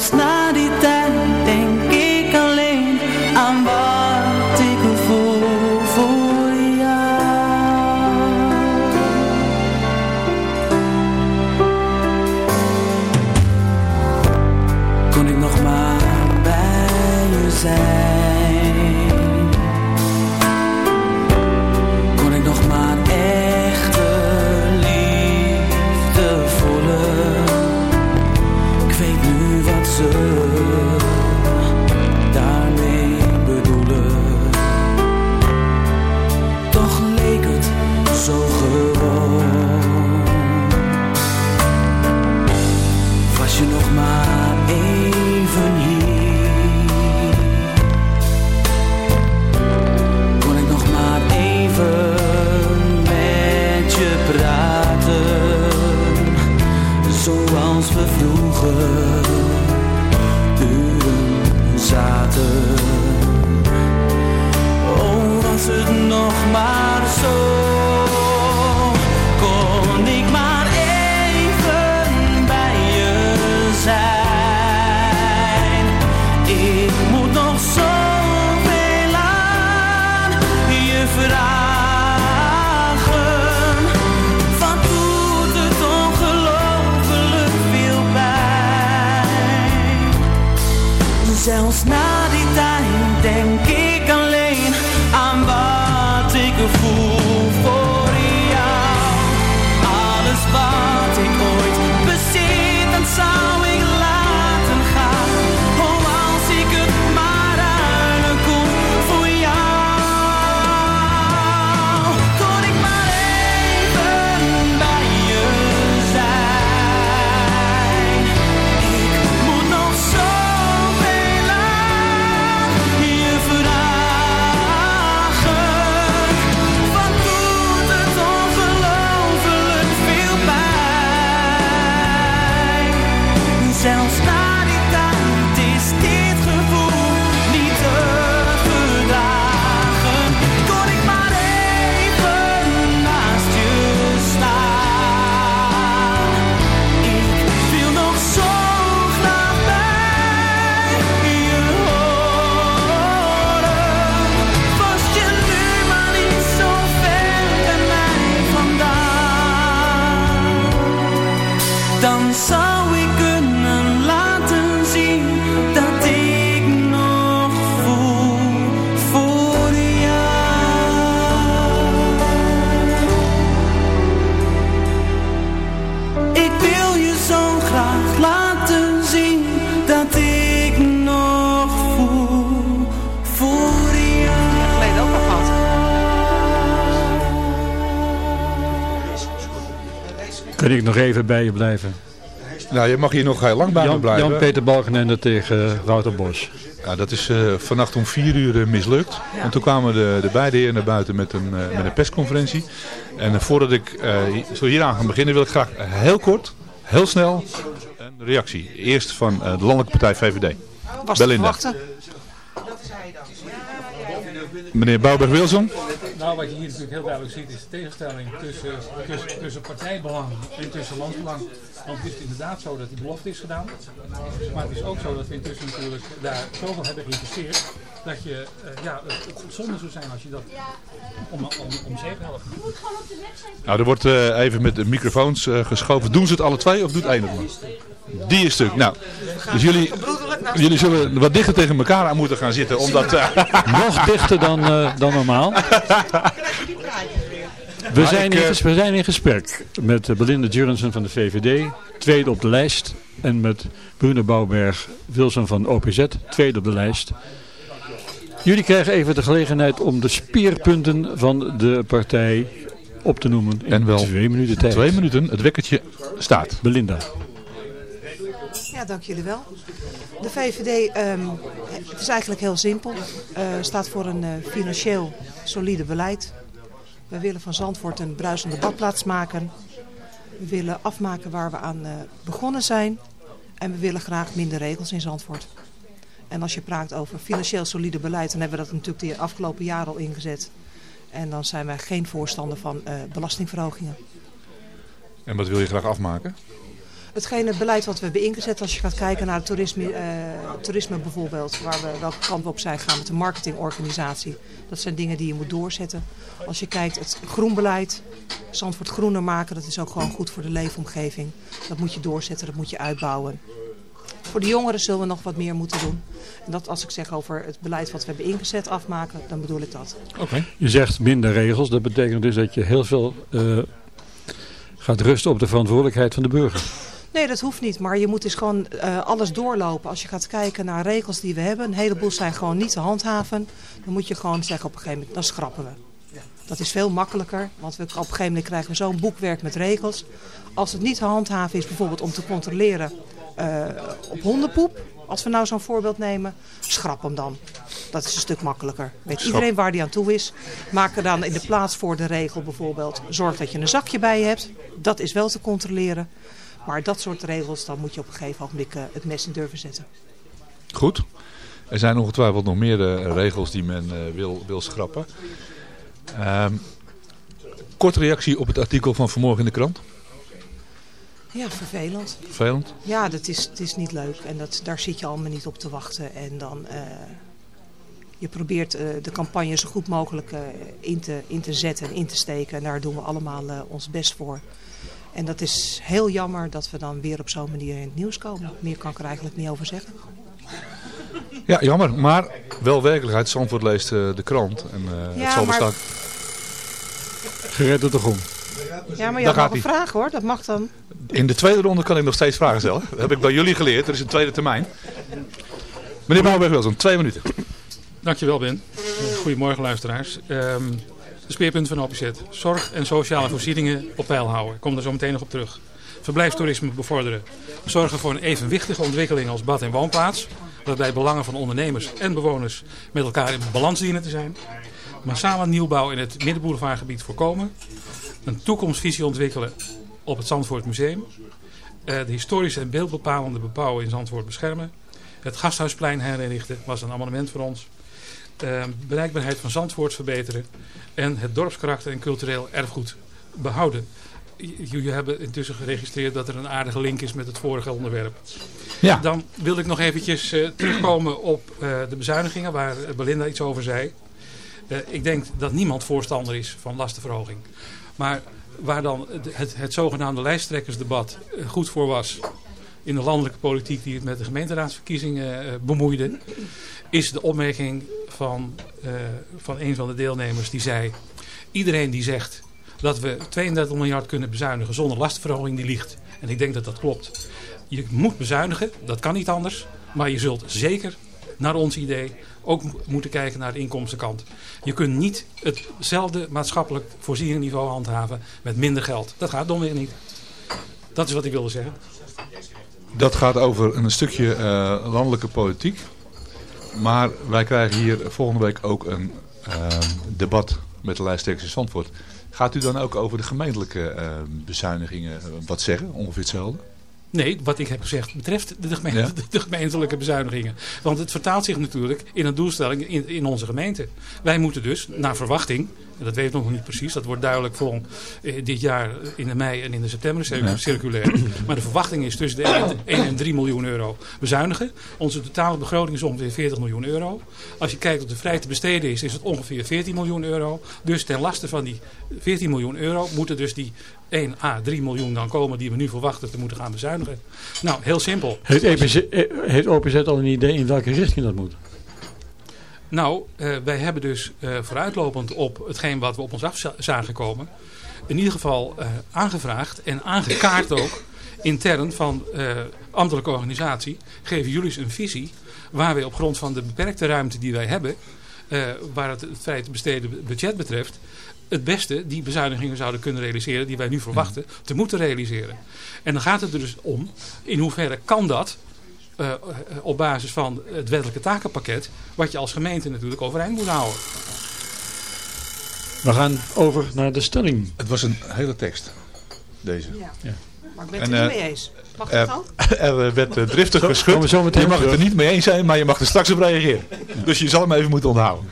[SPEAKER 11] Pijn Zelfs na die tijd nog
[SPEAKER 5] even bij je blijven?
[SPEAKER 6] Nou, je mag hier nog heel lang bij me
[SPEAKER 5] Jan,
[SPEAKER 6] blijven.
[SPEAKER 5] Jan-Peter Balkenende tegen eh, Wouter Bos.
[SPEAKER 6] Ja, dat is eh, vannacht om vier uur eh, mislukt. En toen kwamen de, de beide heren naar buiten met een, eh, met een persconferentie. En eh, voordat ik eh, zo hieraan ga beginnen wil ik graag heel kort, heel snel, een reactie. Eerst van eh, de landelijke partij VVD.
[SPEAKER 12] Was te
[SPEAKER 6] Belinda.
[SPEAKER 12] verwachten.
[SPEAKER 6] Meneer Bouwberg-Wilson.
[SPEAKER 13] Nou, wat je hier natuurlijk heel duidelijk ziet is de tegenstelling tussen, tussen, tussen partijbelang en tussen landsbelang. Want het is inderdaad zo dat die belofte is gedaan. Maar het is ook zo dat we intussen natuurlijk daar zoveel hebben geïnvesteerd. Dat je, eh, ja, het, het zonde zou zijn als je dat om, om, om zeep helpt.
[SPEAKER 6] Nou, er wordt eh, even met de microfoons eh, geschoven. Doen ze het alle twee of doet één het maar? Die is stuk. Nou, dus jullie, jullie zullen wat dichter tegen elkaar aan moeten gaan zitten. Omdat, eh,
[SPEAKER 5] Nog dichter dan, eh, dan normaal. We zijn, in,
[SPEAKER 6] eh,
[SPEAKER 5] we zijn in gesprek met Belinda Jurgensen van de VVD, tweede op de lijst. En met Bruno Bouwberg Wilson van OPZ, tweede op de lijst. Jullie krijgen even de gelegenheid om de speerpunten van de partij op te noemen in
[SPEAKER 6] En wel
[SPEAKER 5] twee minuten tijd.
[SPEAKER 6] twee minuten. Het wekkertje staat.
[SPEAKER 5] Belinda.
[SPEAKER 12] Ja, dank jullie wel. De VVD, ehm, het is eigenlijk heel simpel. Eh staat voor een eh, financieel solide beleid. We willen van Zandvoort een bruisende badplaats maken. We willen afmaken waar we aan eh, begonnen zijn. En we willen graag minder regels in Zandvoort. En als je praat over financieel solide beleid, dan hebben we dat natuurlijk de afgelopen jaren al ingezet. En dan zijn wij geen voorstander van belastingverhogingen.
[SPEAKER 6] En wat wil je graag afmaken?
[SPEAKER 12] Hetgene beleid wat we hebben ingezet, als je gaat kijken naar het toerisme, eh, toerisme bijvoorbeeld, waar we, welke kant we op zijn gegaan met de marketingorganisatie. Dat zijn dingen die je moet doorzetten. Als je kijkt, het groenbeleid, Zandvoort groener maken, dat is ook gewoon goed voor de leefomgeving. Dat moet je doorzetten, dat moet je uitbouwen. Voor de jongeren zullen we nog wat meer moeten doen. En dat als ik zeg over het beleid wat we hebben ingezet afmaken, dan bedoel ik dat.
[SPEAKER 5] Je zegt minder regels. Dat betekent dus dat je heel veel eh, gaat rusten op de verantwoordelijkheid van de burger.
[SPEAKER 12] Nee, dat hoeft niet. Maar je moet dus gewoon eh, alles doorlopen. Als je gaat kijken naar regels die we hebben. Een heleboel zijn gewoon niet te handhaven. Dan moet je gewoon zeggen op een gegeven moment, dan schrappen we. Dat is veel makkelijker. Want we, op een gegeven moment krijgen we zo'n boekwerk met regels. Als het niet te handhaven is bijvoorbeeld om te controleren eh, op hondenpoep. Als we nou zo'n voorbeeld nemen, schrap hem dan. Dat is een stuk makkelijker. Weet iedereen waar die aan toe is. Maak er dan in de plaats voor de regel bijvoorbeeld. Zorg dat je een zakje bij je hebt. Dat is wel te controleren. Maar dat soort regels, dan moet je op een gegeven ogenblik eh, het mes in durven zetten.
[SPEAKER 6] Goed. Er zijn ongetwijfeld nog meer eh, regels die men eh, wil, wil schrappen. Ehm korte reactie op het artikel van vanmorgen in de krant.
[SPEAKER 12] Ja, vervelend.
[SPEAKER 6] Vervelend.
[SPEAKER 12] Ja, dat is, het is niet leuk. En dat, daar zit je allemaal niet op te wachten. En dan, je probeert de campagne zo goed mogelijk in, te, in te zetten en in te steken. En daar doen we allemaal ons best voor. En dat is heel jammer dat we dan weer op zo'n manier in het nieuws komen. Meer kan ik er eigenlijk niet over zeggen.
[SPEAKER 6] Ja, jammer. Maar wel werkelijkheid. Zandvoort leest eh, de krant. En eh,
[SPEAKER 12] Ja,
[SPEAKER 6] het zal
[SPEAKER 12] maar-
[SPEAKER 6] bestaan.
[SPEAKER 5] Gered door de grond.
[SPEAKER 12] Ja, maar je had een vraag hoor. Dat mag dan.
[SPEAKER 6] In de tweede ronde kan ik nog steeds vragen stellen. Dat heb ik bij jullie geleerd. Er is een tweede termijn. Meneer Bouwberg-Wilson, twee minuten.
[SPEAKER 13] Dankjewel Ben. Goedemorgen luisteraars. Ehm, de speerpunten van OPZ. Zorg en sociale voorzieningen op peil houden. Ik kom er zo meteen nog op terug. Verblijfstoerisme bevorderen. Zorgen voor een evenwichtige ontwikkeling als bad- en woonplaats. Waarbij belangen van ondernemers en bewoners met elkaar in balans dienen te zijn. Massale nieuwbouw in het middenboulevardgebied voorkomen. Een toekomstvisie ontwikkelen op het Zandvoort Museum. Eh, de historische en beeldbepalende bebouwen in Zandvoort beschermen. Het gasthuisplein herinrichten was een amendement voor ons. Eh, bereikbaarheid van Zandvoort verbeteren. En het dorpskarakter en cultureel erfgoed behouden. Jullie hebben intussen geregistreerd dat er een aardige link is met het vorige onderwerp.
[SPEAKER 6] Ja.
[SPEAKER 13] Dan wil ik nog eventjes eh, terugkomen op eh, de bezuinigingen waar Belinda iets over zei. Eh, ik denk dat niemand voorstander is van lastenverhoging. Maar waar dan het, het, het zogenaamde lijsttrekkersdebat eh, goed voor was in de landelijke politiek die het met de gemeenteraadsverkiezingen eh, bemoeide, is de opmerking van, eh, van een van de deelnemers die zei, iedereen die zegt dat we 32 miljard kunnen bezuinigen zonder lastenverhoging, die liegt. En ik denk dat dat klopt. Je moet bezuinigen, dat kan niet anders, maar je zult zeker naar ons idee ook mo- moeten kijken naar de inkomstenkant. Je kunt niet hetzelfde maatschappelijk voorzieningenniveau handhaven met minder geld. Dat gaat domweg niet. Dat is wat ik wilde zeggen.
[SPEAKER 6] Dat gaat over een stukje eh, landelijke politiek. Maar wij krijgen hier volgende week ook een eh, debat met de lijsttrekkers in Zandvoort. Gaat u dan ook over de gemeentelijke eh, bezuinigingen eh, wat zeggen? Ongeveer hetzelfde?
[SPEAKER 13] Nee, wat ik heb gezegd betreft de, gemeente,
[SPEAKER 6] Ja?
[SPEAKER 13] de gemeentelijke bezuinigingen. Want het vertaalt zich natuurlijk in een doelstelling in, in onze gemeente. Wij moeten dus, naar verwachting, en dat weten we nog niet precies, dat wordt duidelijk voor eh, dit jaar in de mei en in de september
[SPEAKER 6] Ja.
[SPEAKER 13] circulair. Maar de verwachting is tussen de 1 en- 1 en 3 miljoen euro bezuinigen. Onze totale begroting is ongeveer 40 miljoen euro. Als je kijkt wat de vrij te besteden is, is het ongeveer 14 miljoen euro. Dus ten laste van die 14 miljoen euro moeten dus die 1 à 3 miljoen dan komen die we nu verwachten te moeten gaan bezuinigen. Nou, heel simpel.
[SPEAKER 5] Heeft, EPZ, eh, heeft OPZ al een idee in welke richting dat moet?
[SPEAKER 13] Nou, eh, wij hebben dus eh, vooruitlopend op hetgeen wat we op ons af za- zagen komen, in ieder geval aangevraagd en aangekaart ook intern van ambtelijke organisatie, geven jullie eens een visie waar wij op grond van de beperkte ruimte die wij hebben, waar het, het vrij te besteden budget betreft, het beste die bezuinigingen zouden kunnen realiseren die wij nu verwachten te moeten realiseren. En dan gaat het er dus om, in hoeverre kan dat eh, eh, op basis van het wettelijke takenpakket, wat je als gemeente natuurlijk overeind moet houden.
[SPEAKER 5] We gaan over naar de stelling.
[SPEAKER 6] Het was een hele tekst, deze.
[SPEAKER 12] Ja. Maar ik ben
[SPEAKER 6] En,
[SPEAKER 12] het er niet
[SPEAKER 6] eh,
[SPEAKER 12] mee eens. Mag
[SPEAKER 6] er,
[SPEAKER 12] dat ook?
[SPEAKER 6] er werd driftig geschud. je mag het er niet mee eens zijn, maar je mag er straks op reageren. Dus je zal hem even moeten onthouden.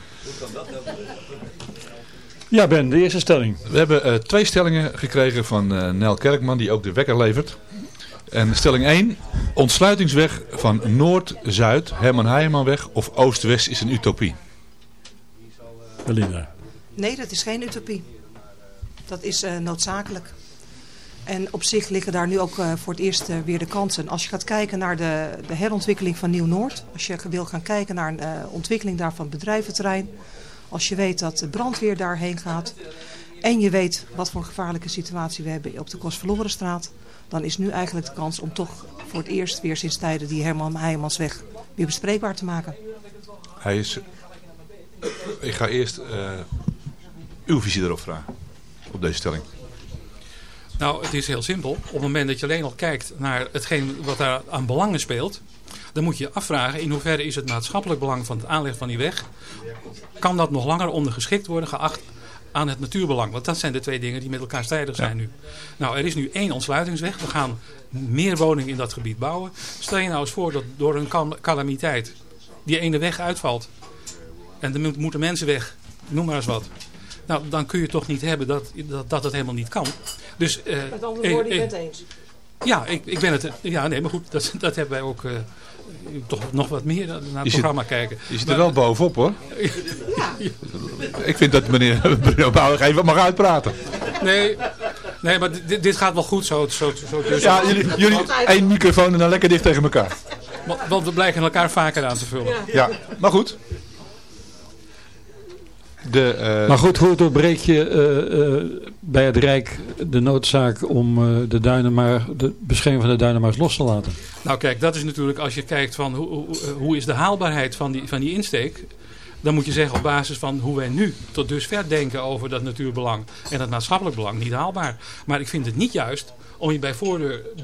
[SPEAKER 5] Ja Ben, de eerste stelling.
[SPEAKER 6] We hebben eh, twee stellingen gekregen van eh, Nel Kerkman, die ook de wekker levert. En stelling 1. Ontsluitingsweg van Noord-Zuid, Herman Heijmanweg of Oost-West is een utopie.
[SPEAKER 5] Belinda.
[SPEAKER 12] Nee, dat is geen utopie. Dat is eh, noodzakelijk. En op zich liggen daar nu ook eh, voor het eerst weer de kansen. Als je gaat kijken naar de, de herontwikkeling van Nieuw-Noord. Als je wil gaan kijken naar een eh, ontwikkeling daar van het bedrijventerrein. Als je weet dat de brandweer daarheen gaat. En je weet wat voor een gevaarlijke situatie we hebben op de Kostverlorenstraat. Dan is nu eigenlijk de kans om toch voor het eerst weer sinds tijden die Herman Heijmansweg weer bespreekbaar te maken.
[SPEAKER 6] Hij is... Ik ga eerst eh, uw visie erop vragen. Op deze stelling.
[SPEAKER 13] Nou, het is heel simpel. Op het moment dat je alleen al kijkt naar hetgeen wat daar aan belangen speelt, dan moet je je afvragen in hoeverre is het maatschappelijk belang van het aanleg van die weg, kan dat nog langer ondergeschikt worden geacht aan het natuurbelang? Want dat zijn de twee dingen die met elkaar strijdig zijn nu. Nou, er is nu één ontsluitingsweg. We gaan meer woningen in dat gebied bouwen. Stel je nou eens voor dat door een calamiteit die ene weg uitvalt en er moet- moeten mensen weg, noem maar eens wat. Nou, dan kun je toch niet hebben dat, dat, dat het helemaal niet kan. Dus, eh,
[SPEAKER 12] Met andere
[SPEAKER 13] eh,
[SPEAKER 12] woorden, je
[SPEAKER 13] eh,
[SPEAKER 12] bent eens.
[SPEAKER 13] ja, ik, ik ben het. Ja, nee, maar goed, dat, dat hebben wij ook eh, toch nog wat meer naar het programma kijken.
[SPEAKER 6] Je zit
[SPEAKER 13] Maar-
[SPEAKER 6] er wel bovenop hoor. Ik vind dat meneer Bruno Bouwer even mag uitpraten.
[SPEAKER 13] Nee, nee maar dit, dit gaat wel goed zo. zo, zo tussen.
[SPEAKER 6] Ja, jullie, jullie één microfoon en dan lekker dicht tegen elkaar.
[SPEAKER 13] Want- Want we blijken elkaar vaker aan te vullen.
[SPEAKER 6] Ja, maar goed. De, eh,
[SPEAKER 5] Maar goed, hoe doorbreek je eh, eh, bij het Rijk de noodzaak om eh, de, duinen maar, de bescherming van de duinen maar eens los te laten?
[SPEAKER 13] Nou kijk, dat is natuurlijk als je kijkt van hoe, hoe, hoe is de haalbaarheid van die, van die insteek. Dan moet je zeggen op basis van hoe wij nu tot dusver denken over dat natuurbelang en dat maatschappelijk belang niet haalbaar. Maar ik vind het niet juist om je bij,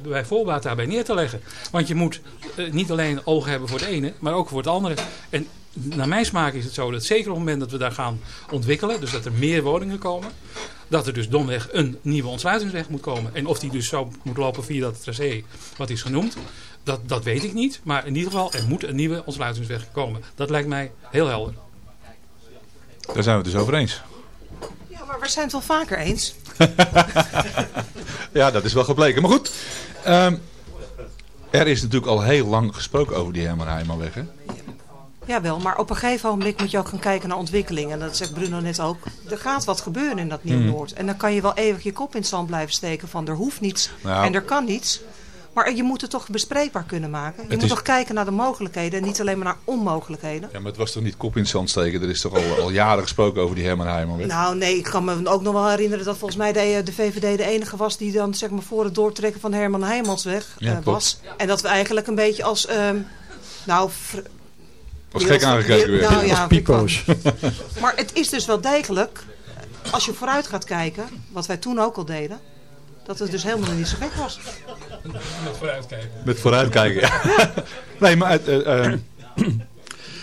[SPEAKER 13] bij voorbaat daarbij neer te leggen. Want je moet eh, niet alleen ogen hebben voor het ene, maar ook voor het andere. En naar mijn smaak is het zo dat zeker op het moment dat we daar gaan ontwikkelen, dus dat er meer woningen komen, dat er dus domweg een nieuwe ontsluitingsweg moet komen. En of die dus zo moet lopen via dat tracé wat is genoemd, dat, dat weet ik niet. Maar in ieder geval, er moet een nieuwe ontsluitingsweg komen. Dat lijkt mij heel helder.
[SPEAKER 6] daar zijn we het dus over eens.
[SPEAKER 12] Ja, maar we zijn het wel vaker eens.
[SPEAKER 6] Ja, dat is wel gebleken. Maar goed, ehm, er is natuurlijk al heel lang gesproken over die Herman Heijmanweg. Hè?
[SPEAKER 12] Jawel, maar op een gegeven moment moet je ook gaan kijken naar ontwikkeling. En dat zegt Bruno net ook. Er gaat wat gebeuren in dat Nieuw-Noord. En dan kan je wel eeuwig je kop in het zand blijven steken van er hoeft niets
[SPEAKER 6] Nou.
[SPEAKER 12] en er kan niets. Maar je moet het toch bespreekbaar kunnen maken. Je
[SPEAKER 6] Het
[SPEAKER 12] moet
[SPEAKER 6] is-
[SPEAKER 12] toch kijken naar de mogelijkheden en niet alleen maar naar onmogelijkheden.
[SPEAKER 6] Ja, maar het was toch niet kop in het zand steken? Er is toch al, al jaren gesproken over die Herman Heijmanweg?
[SPEAKER 12] Nou nee, ik kan me ook nog wel herinneren dat volgens mij de, de VVD de enige was die dan zeg maar voor het doortrekken van Herman Heijmansweg
[SPEAKER 6] Ja,
[SPEAKER 12] eh,
[SPEAKER 6] klopt.
[SPEAKER 12] was. En dat we eigenlijk een beetje als, ehm, nou...
[SPEAKER 6] Als gek aangekeken
[SPEAKER 12] weer. Nou, ja,
[SPEAKER 5] pipo's.
[SPEAKER 12] Maar het is dus wel degelijk, als je vooruit gaat kijken, wat wij toen ook al deden, Dat het dus helemaal niet zo gek was.
[SPEAKER 13] Met vooruitkijken.
[SPEAKER 6] Met vooruitkijken, ja. nee, maar het, eh, eh,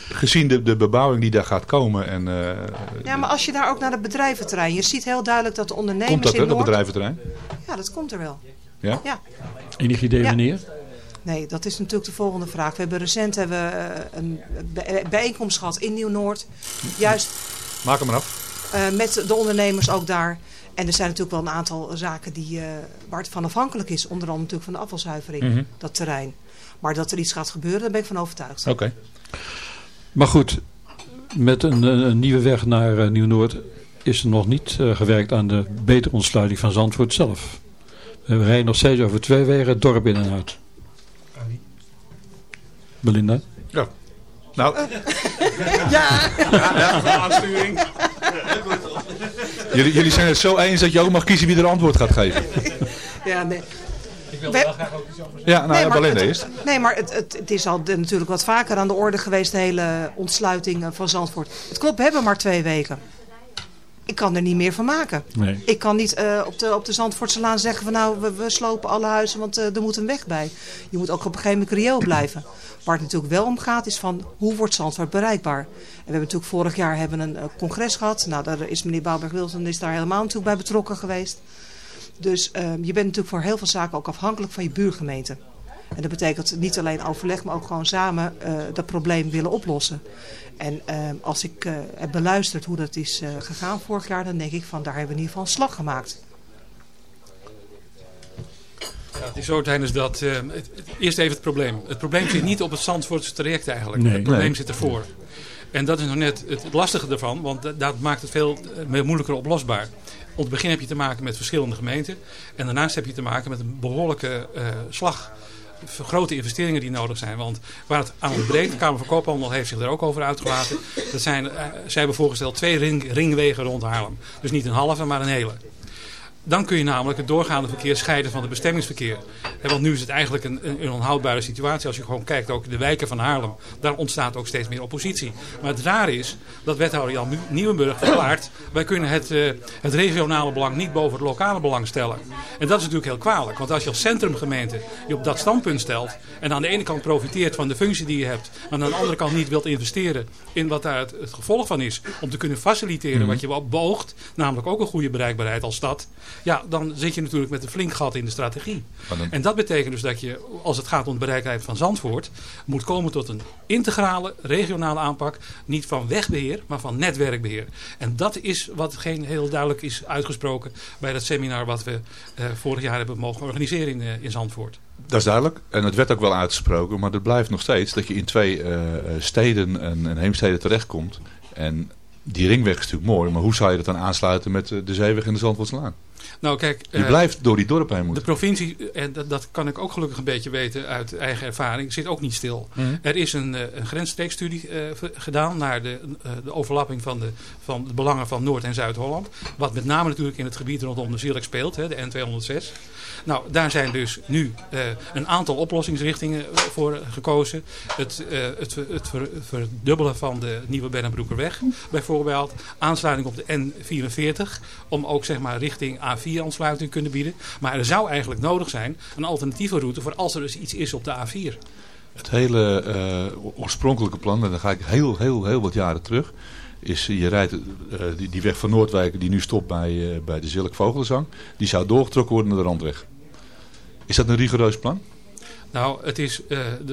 [SPEAKER 6] gezien de, de bebouwing die daar gaat komen en... eh,
[SPEAKER 12] Ja, maar als je daar ook naar het bedrijventerrein... Je ziet heel duidelijk dat de ondernemers
[SPEAKER 6] komt dat,
[SPEAKER 12] in
[SPEAKER 6] hè, dat
[SPEAKER 12] Noord...
[SPEAKER 6] bedrijventerrein?
[SPEAKER 12] Ja, dat komt er wel.
[SPEAKER 6] Ja?
[SPEAKER 12] Ja.
[SPEAKER 5] Enig idee
[SPEAKER 12] Ja. Nee, dat is natuurlijk de volgende vraag. We hebben recent hebben we, eh, een bij- bijeenkomst gehad in Nieuw-Noord. Juist
[SPEAKER 6] Maak hem maar af.
[SPEAKER 12] eh, met de ondernemers ook daar. En er zijn natuurlijk wel een aantal zaken die, eh, waar het van afhankelijk is. Onder andere natuurlijk van de afvalzuivering,
[SPEAKER 5] Mhm.
[SPEAKER 12] dat terrein. Maar dat er iets gaat gebeuren, daar ben ik van overtuigd.
[SPEAKER 6] Oké.
[SPEAKER 5] Maar goed, met een, een, nieuwe weg naar eh, Nieuw-Noord is er nog niet eh, gewerkt aan de betere ontsluiting van Zandvoort zelf. We rijden nog steeds over twee wegen het dorp in en uit. Belinda?
[SPEAKER 6] Ja. Nou,
[SPEAKER 12] Ja.
[SPEAKER 13] Aansturing.
[SPEAKER 6] jullie, jullie zijn het zo eens dat je ook mag kiezen wie er antwoord gaat geven.
[SPEAKER 12] Ja, nee.
[SPEAKER 13] Ik wil
[SPEAKER 12] We-
[SPEAKER 13] wel graag ook iets over zeggen.
[SPEAKER 6] Ja, nou ja,
[SPEAKER 12] maar
[SPEAKER 6] Belinda
[SPEAKER 12] het-
[SPEAKER 6] eerst.
[SPEAKER 12] Nee, maar het, het, het is al de- natuurlijk wat vaker aan de orde geweest, de hele ontsluiting eh, van Zandvoort. Het klopt, we hebben maar twee weken. Ik kan er niet meer van maken.
[SPEAKER 5] Nee.
[SPEAKER 12] Ik kan niet eh, op, de, op de Zandvoortse Laan zeggen van nou, we, we slopen alle huizen, want eh, er moet een weg bij. Je moet ook op een gegeven moment reëel blijven. Waar het natuurlijk wel om gaat is van hoe wordt Zandvoort bereikbaar. En we hebben natuurlijk vorig jaar hebben een eh, congres gehad. Nou, daar is meneer Bouwberg-Wilson is daar helemaal natuurlijk bij betrokken geweest. Dus je bent natuurlijk voor heel veel zaken ook afhankelijk van je buurgemeente. En dat betekent niet alleen overleg, maar ook gewoon samen dat probleem willen oplossen. En eh, als ik eh, heb beluisterd hoe dat is eh, gegaan vorig jaar, dan denk ik van daar hebben we in ieder geval een slag gemaakt.
[SPEAKER 13] Ja, het is zo tijdens dat... eh, het- het- eerst even het probleem. Het probleem zit niet op het Zandvoortse traject eigenlijk.
[SPEAKER 5] Nee.
[SPEAKER 13] het probleem
[SPEAKER 6] Nee.
[SPEAKER 13] zit ervoor. En dat is nog net het, het lastige ervan, want dat, dat maakt het veel meer moeilijker oplosbaar. Op het begin heb je te maken met verschillende gemeenten. En daarnaast heb je te maken met een behoorlijke eh, slag. Grote investeringen die nodig zijn. Want waar het aan ontbreekt, de Kamer van Koophandel heeft zich er ook over uitgelaten. Dat zijn, eh, zij hebben voorgesteld twee ring, ringwegen rond Haarlem. Dus niet een halve, maar een hele. Dan kun je namelijk het doorgaande verkeer scheiden van het bestemmingsverkeer. Want nu is het eigenlijk een, een, onhoudbare situatie. Als je gewoon kijkt, ook de wijken van Haarlem, daar ontstaat ook steeds meer oppositie. Maar het raar is dat wethouder Jan Nieuwenburg verklaart... wij kunnen het, eh, het regionale belang niet boven het lokale belang stellen. En dat is natuurlijk heel kwalijk. Want als je als centrumgemeente je op dat standpunt stelt... en aan de ene kant profiteert van de functie die je hebt... maar aan de andere kant niet wilt investeren in wat daar het, het gevolg van is... om te kunnen faciliteren
[SPEAKER 6] Mhm.
[SPEAKER 13] wat je wel beoogt... namelijk ook een goede bereikbaarheid als stad... ja, dan zit je natuurlijk met een flink gat in de strategie. En dat betekent dus dat je, als het gaat om de bereikbaarheid van Zandvoort... moet komen tot een integrale, regionale aanpak... niet van wegbeheer, maar van netwerkbeheer. En dat is wat geen heel duidelijk is uitgesproken... bij dat seminar wat we eh, vorig jaar hebben mogen organiseren in, eh, in Zandvoort.
[SPEAKER 6] Dat is duidelijk. En het werd ook wel uitgesproken. Maar het blijft nog steeds dat je in twee eh, steden en, en heemsteden terechtkomt. En die ringweg is natuurlijk mooi. Maar hoe zou je dat dan aansluiten met de Zeeweg en de Zandvoortslaan?
[SPEAKER 13] Nou, kijk,
[SPEAKER 6] Je
[SPEAKER 13] eh,
[SPEAKER 6] blijft door die dorpen heen
[SPEAKER 13] De
[SPEAKER 6] moeten.
[SPEAKER 13] provincie, en dat, dat kan ik ook gelukkig een beetje weten uit eigen ervaring, zit ook niet stil.
[SPEAKER 6] Mhm.
[SPEAKER 13] Er is een, eh, een grensstreekstudie eh, gedaan naar de, eh, de overlapping van de, van de belangen van Noord- en Zuid-Holland. Wat met name natuurlijk in het gebied rondom de Zierlijk speelt, hè, de N206. Nou, daar zijn dus nu eh, een aantal oplossingsrichtingen voor gekozen. Het, eh, het, het ver- verdubbelen van de Nieuwe Bennenbroekerweg bijvoorbeeld. Aansluiting op de N44 om ook zeg maar richting A4 aansluiting kunnen bieden. Maar er zou eigenlijk nodig zijn een alternatieve route voor als er dus iets is op de A4.
[SPEAKER 6] Het hele eh, oorspronkelijke plan, en dan ga ik heel, heel, heel wat jaren terug. Is je rijdt eh, die, die weg van Noordwijk die nu stopt bij, eh, bij de Zilk Vogelenzang. Die zou doorgetrokken worden naar de Randweg. Is dat een rigoureus plan?
[SPEAKER 13] Nou, het is,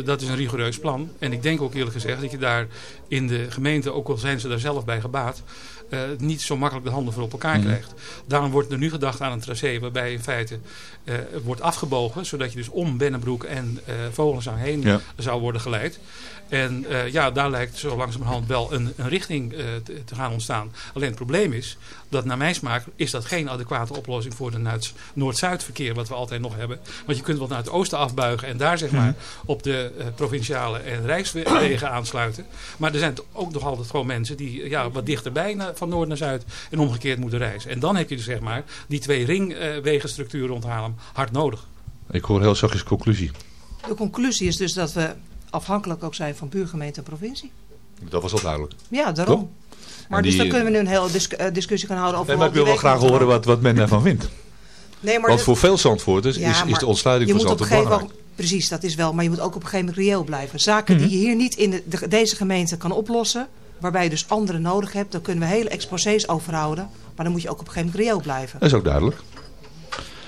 [SPEAKER 13] dat is een rigoureus plan. En ik denk ook eerlijk gezegd dat je daar in de gemeente, ook al zijn ze daar zelf bij gebaat, eh, niet zo makkelijk de handen voor op elkaar
[SPEAKER 6] Mhm.
[SPEAKER 13] krijgt. Daarom wordt er nu gedacht aan een tracé waarbij in feite eh, wordt afgebogen, zodat je dus om Bennenbroek en eh Vogelenzang heen
[SPEAKER 6] Ja.
[SPEAKER 13] zou worden geleid. En eh, ja, daar lijkt zo langzamerhand wel een, een richting eh, te, te gaan ontstaan. Alleen het probleem is dat naar mijn smaak is dat geen adequate oplossing voor de Nuits- Noord-Zuid verkeer wat we altijd nog hebben. Want je kunt wel naar het oosten afbuigen en daar zeg maar op de eh, provinciale en rijkswegen aansluiten. Maar er zijn ook nog altijd gewoon mensen die ja, wat dichterbij van noord naar zuid en omgekeerd moeten reizen. En dan heb je dus zeg maar die twee ringwegenstructuren rond Haarlem hard nodig.
[SPEAKER 6] Ik hoor heel zachtjes conclusie.
[SPEAKER 12] De conclusie is dus dat we afhankelijk ook zijn van buurgemeente en provincie.
[SPEAKER 6] Dat was al duidelijk.
[SPEAKER 12] Ja, daarom.
[SPEAKER 6] Toch?
[SPEAKER 12] Maar dus dan kunnen we nu een hele dis- eh, discussie gaan houden over
[SPEAKER 6] Nee, maar ik wil wel graag horen wat, wat men daarvan vindt.
[SPEAKER 12] Nee, maar
[SPEAKER 6] Want
[SPEAKER 12] dat-
[SPEAKER 6] voor veel Zandvoorters
[SPEAKER 12] Ja,
[SPEAKER 6] is, is de ontsluiting
[SPEAKER 12] je
[SPEAKER 6] van
[SPEAKER 12] moet op een
[SPEAKER 6] Zandvoort belangrijk.
[SPEAKER 12] moment, Precies, dat is wel. Maar je moet ook op een gegeven moment reëel blijven. Zaken
[SPEAKER 6] Mhm.
[SPEAKER 12] die je hier niet in de, de- deze gemeente kan oplossen. Waarbij je dus anderen nodig hebt. Dan kunnen we hele exposés overhouden. Maar dan moet je ook op een gegeven moment reëel blijven.
[SPEAKER 6] Dat is ook duidelijk.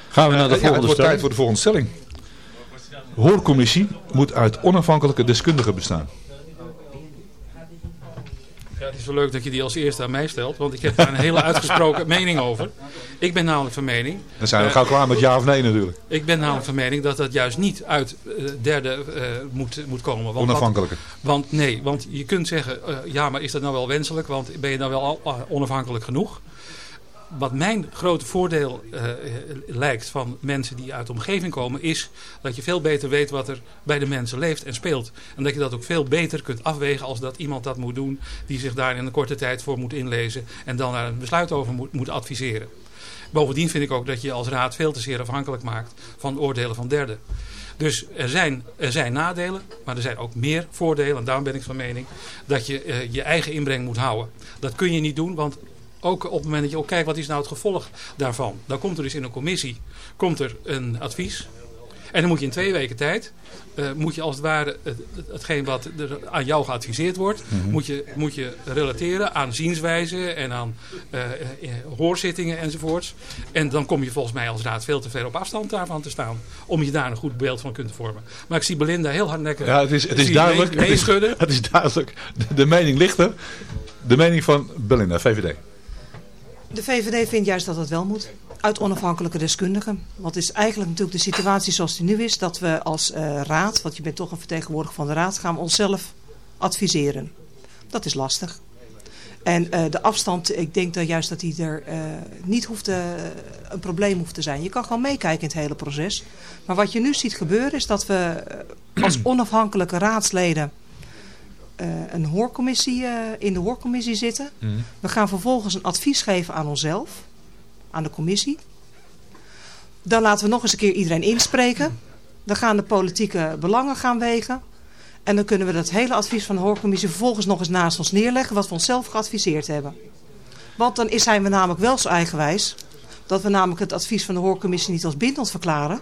[SPEAKER 5] Gaan we naar de
[SPEAKER 6] Eh, ja, het
[SPEAKER 5] volgende
[SPEAKER 6] wordt tijd voor de volgende stelling. Hoorcommissie moet uit onafhankelijke deskundigen bestaan.
[SPEAKER 13] Ja, het is wel leuk dat je die als eerste aan mij stelt, want ik heb daar een hele uitgesproken mening over. Ik ben namelijk van mening...
[SPEAKER 6] Dan zijn we
[SPEAKER 13] eh,
[SPEAKER 6] gauw klaar met ja of nee natuurlijk.
[SPEAKER 13] Ik ben namelijk van mening dat dat juist niet uit eh, derde eh, moet, moet komen. Want wat-
[SPEAKER 6] Onafhankelijke.
[SPEAKER 13] want nee, want je kunt zeggen, eh, ja maar is dat nou wel wenselijk, want ben je nou wel al, onafhankelijk genoeg? Wat mijn grote voordeel eh, lijkt van mensen die uit de omgeving komen, is dat je veel beter weet wat er bij de mensen leeft en speelt. En dat je dat ook veel beter kunt afwegen als dat iemand dat moet doen, die zich daar in een korte tijd voor moet inlezen en dan daar een besluit over moet, moet adviseren. Bovendien vind ik ook dat je je als raad veel te zeer afhankelijk maakt van oordelen van derden. Dus er zijn, er zijn nadelen, maar er zijn ook meer voordelen. En daarom ben ik van mening dat je eh, je eigen inbreng moet houden. Dat kun je niet doen, want ook op het moment dat je ook kijkt wat is nou het gevolg daarvan. Dan komt er dus in een commissie komt er een advies. En dan moet je in twee weken tijd, eh, moet je als het ware het, het- hetgeen wat er aan jou geadviseerd wordt,
[SPEAKER 14] Mhm.
[SPEAKER 13] moet, je, moet je relateren aan zienswijzen en aan eh, hoorzittingen enzovoorts. En dan kom je volgens mij als raad veel te ver op afstand daarvan te staan. Om je daar een goed beeld van kunt vormen. Maar ik zie Belinda heel hardnekkig.
[SPEAKER 6] Ja, het is, het is duidelijk.
[SPEAKER 13] mee-
[SPEAKER 6] Het is,
[SPEAKER 13] meeschudden.
[SPEAKER 6] het is duidelijk. De, de mening ligt er. De mening van Belinda, VVD.
[SPEAKER 12] De VVD vindt juist dat het wel moet. Uit onafhankelijke deskundigen. Het is eigenlijk natuurlijk de situatie zoals die nu is. Dat we als eh, raad, want je bent toch een vertegenwoordiger van de raad, gaan we onszelf adviseren. Dat is lastig. En eh, de afstand, ik denk dat juist dat die er eh, niet hoeft een probleem hoeft te zijn. Je kan gewoon meekijken in het hele proces. Maar wat je nu ziet gebeuren is dat we als onafhankelijke raadsleden een hoorcommissie, eh, in de hoorcommissie zitten. We gaan vervolgens een advies geven aan onszelf, aan de commissie. Dan laten we nog eens een keer iedereen inspreken. Dan gaan de politieke belangen gaan wegen. En dan kunnen we dat hele advies van de hoorcommissie vervolgens nog eens naast ons neerleggen wat we onszelf geadviseerd hebben. Want dan zijn we namelijk wel zo eigenwijs dat we namelijk het advies van de hoorcommissie niet als bindend verklaren.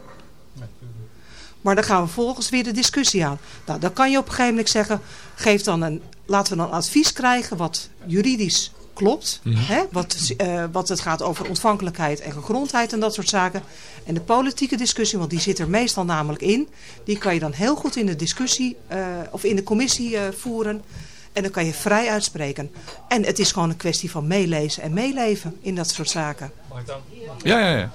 [SPEAKER 12] Maar dan gaan we vervolgens weer de discussie aan. Nou, dan kan je op een gegeven moment zeggen, geef dan een, laten we dan advies krijgen wat juridisch klopt.
[SPEAKER 14] Mhm.
[SPEAKER 12] Hè? Wat, eh, wat het gaat over ontvankelijkheid en gegrondheid en dat soort zaken. En de politieke discussie, want die zit er meestal namelijk in. Die kan je dan heel goed in de discussie eh, of in de commissie eh, voeren. En dan kan je vrij uitspreken. En het is gewoon een kwestie van meelezen en meeleven in dat soort zaken.
[SPEAKER 13] Mag ik dan?
[SPEAKER 6] Ja, ja, ja.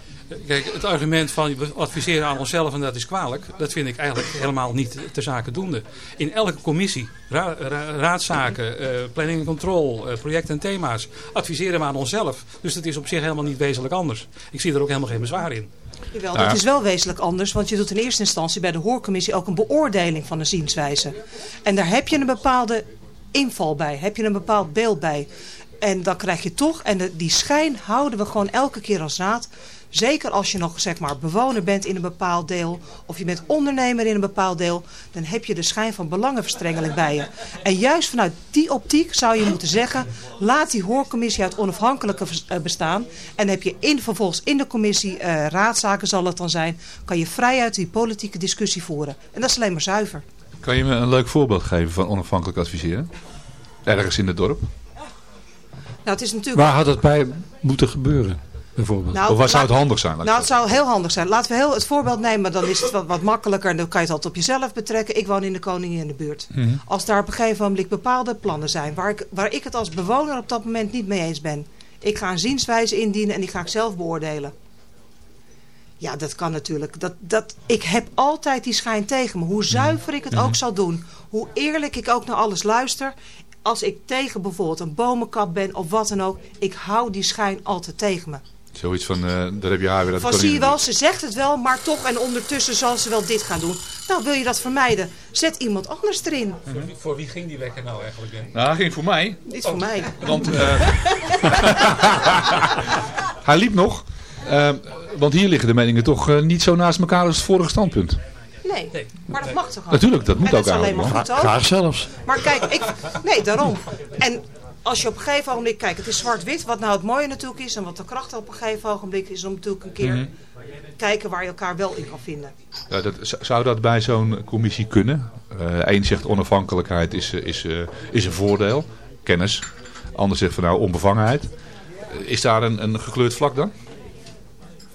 [SPEAKER 13] Kijk, het argument van we adviseren aan onszelf en dat is kwalijk, dat vind ik eigenlijk helemaal niet ter zake doende. In elke commissie, ra- ra- raadszaken, eh, planning en control, eh, projecten en thema's, adviseren we aan onszelf. Dus dat is op zich helemaal niet wezenlijk anders. Ik zie er ook helemaal geen bezwaar in.
[SPEAKER 12] Jawel,
[SPEAKER 13] Nou
[SPEAKER 12] dat is wel wezenlijk anders, want je doet in eerste instantie bij de hoorcommissie ook een beoordeling van een zienswijze. En daar heb je een bepaalde inval bij, heb je een bepaald beeld bij. En dan krijg je toch, en de- die schijn houden we gewoon elke keer als raad. Zeker als je nog zeg maar bewoner bent in een bepaald deel, of je bent ondernemer in een bepaald deel, dan heb je de schijn van belangenverstrengeling bij je. En juist vanuit die optiek zou je moeten zeggen, laat die hoorcommissie uit onafhankelijke eh, bestaan. En heb je in, vervolgens in de commissie eh, raadzaken zal het dan zijn, kan je vrijuit die politieke discussie voeren. En dat is alleen maar zuiver.
[SPEAKER 6] Kan je me een leuk voorbeeld geven van onafhankelijk adviseren? Ergens in het dorp?
[SPEAKER 12] Nou, het is natuurlijk...
[SPEAKER 5] Waar had het bij moeten gebeuren, bijvoorbeeld?
[SPEAKER 12] Nou,
[SPEAKER 6] of waar zou het handig zijn?
[SPEAKER 12] Nou, het zou heel handig zijn. Laten we heel het voorbeeld nemen, dan is het wat, wat makkelijker. En dan kan je het altijd op jezelf betrekken. Ik woon in de Koningin in de buurt.
[SPEAKER 6] Mhm.
[SPEAKER 12] Als daar op een gegeven moment bepaalde plannen zijn... Waar ik, waar ik het als bewoner op dat moment niet mee eens ben... ik ga een zienswijze indienen en die ga ik zelf beoordelen. Ja, dat kan natuurlijk. Dat, dat, ik heb altijd die schijn tegen me. Hoe zuiver ik het ook zal doen. Hoe eerlijk ik ook naar alles luister. Als ik tegen bijvoorbeeld een bomenkap ben of wat dan ook. Ik hou die schijn altijd tegen me.
[SPEAKER 6] Zoiets van, eh, daar heb je haar weer uit
[SPEAKER 12] Van zie je wel, ze zegt het wel, maar toch en ondertussen zal ze wel dit gaan doen. Nou, wil je dat vermijden? Zet iemand anders erin.
[SPEAKER 13] Voor wie, voor wie ging die wekker nou eigenlijk? in?
[SPEAKER 6] Nou, hij ging voor mij.
[SPEAKER 12] Niet voor mij.
[SPEAKER 6] Want eh, hij liep nog. Eh, want hier liggen de meningen toch eh, niet zo naast elkaar als het vorige standpunt.
[SPEAKER 12] Nee, maar dat mag toch ook?
[SPEAKER 6] Natuurlijk, dat moet
[SPEAKER 12] en
[SPEAKER 6] ook
[SPEAKER 12] dat is alleen maar goed ook.
[SPEAKER 5] Graag zelfs.
[SPEAKER 12] Maar kijk, ik, nee, daarom. En als je op een gegeven ogenblik, kijk, het is zwart-wit. Wat nou het mooie natuurlijk is en wat de kracht op een gegeven ogenblik is om natuurlijk een keer
[SPEAKER 6] Mhm.
[SPEAKER 12] kijken waar je elkaar wel in kan vinden.
[SPEAKER 6] Ja, dat, zou dat bij zo'n commissie kunnen? Eén zegt onafhankelijkheid is, eh, is, eh, is een voordeel, kennis. Ander zegt van nou onbevangenheid. Eh, Is daar een, een gekleurd vlak dan?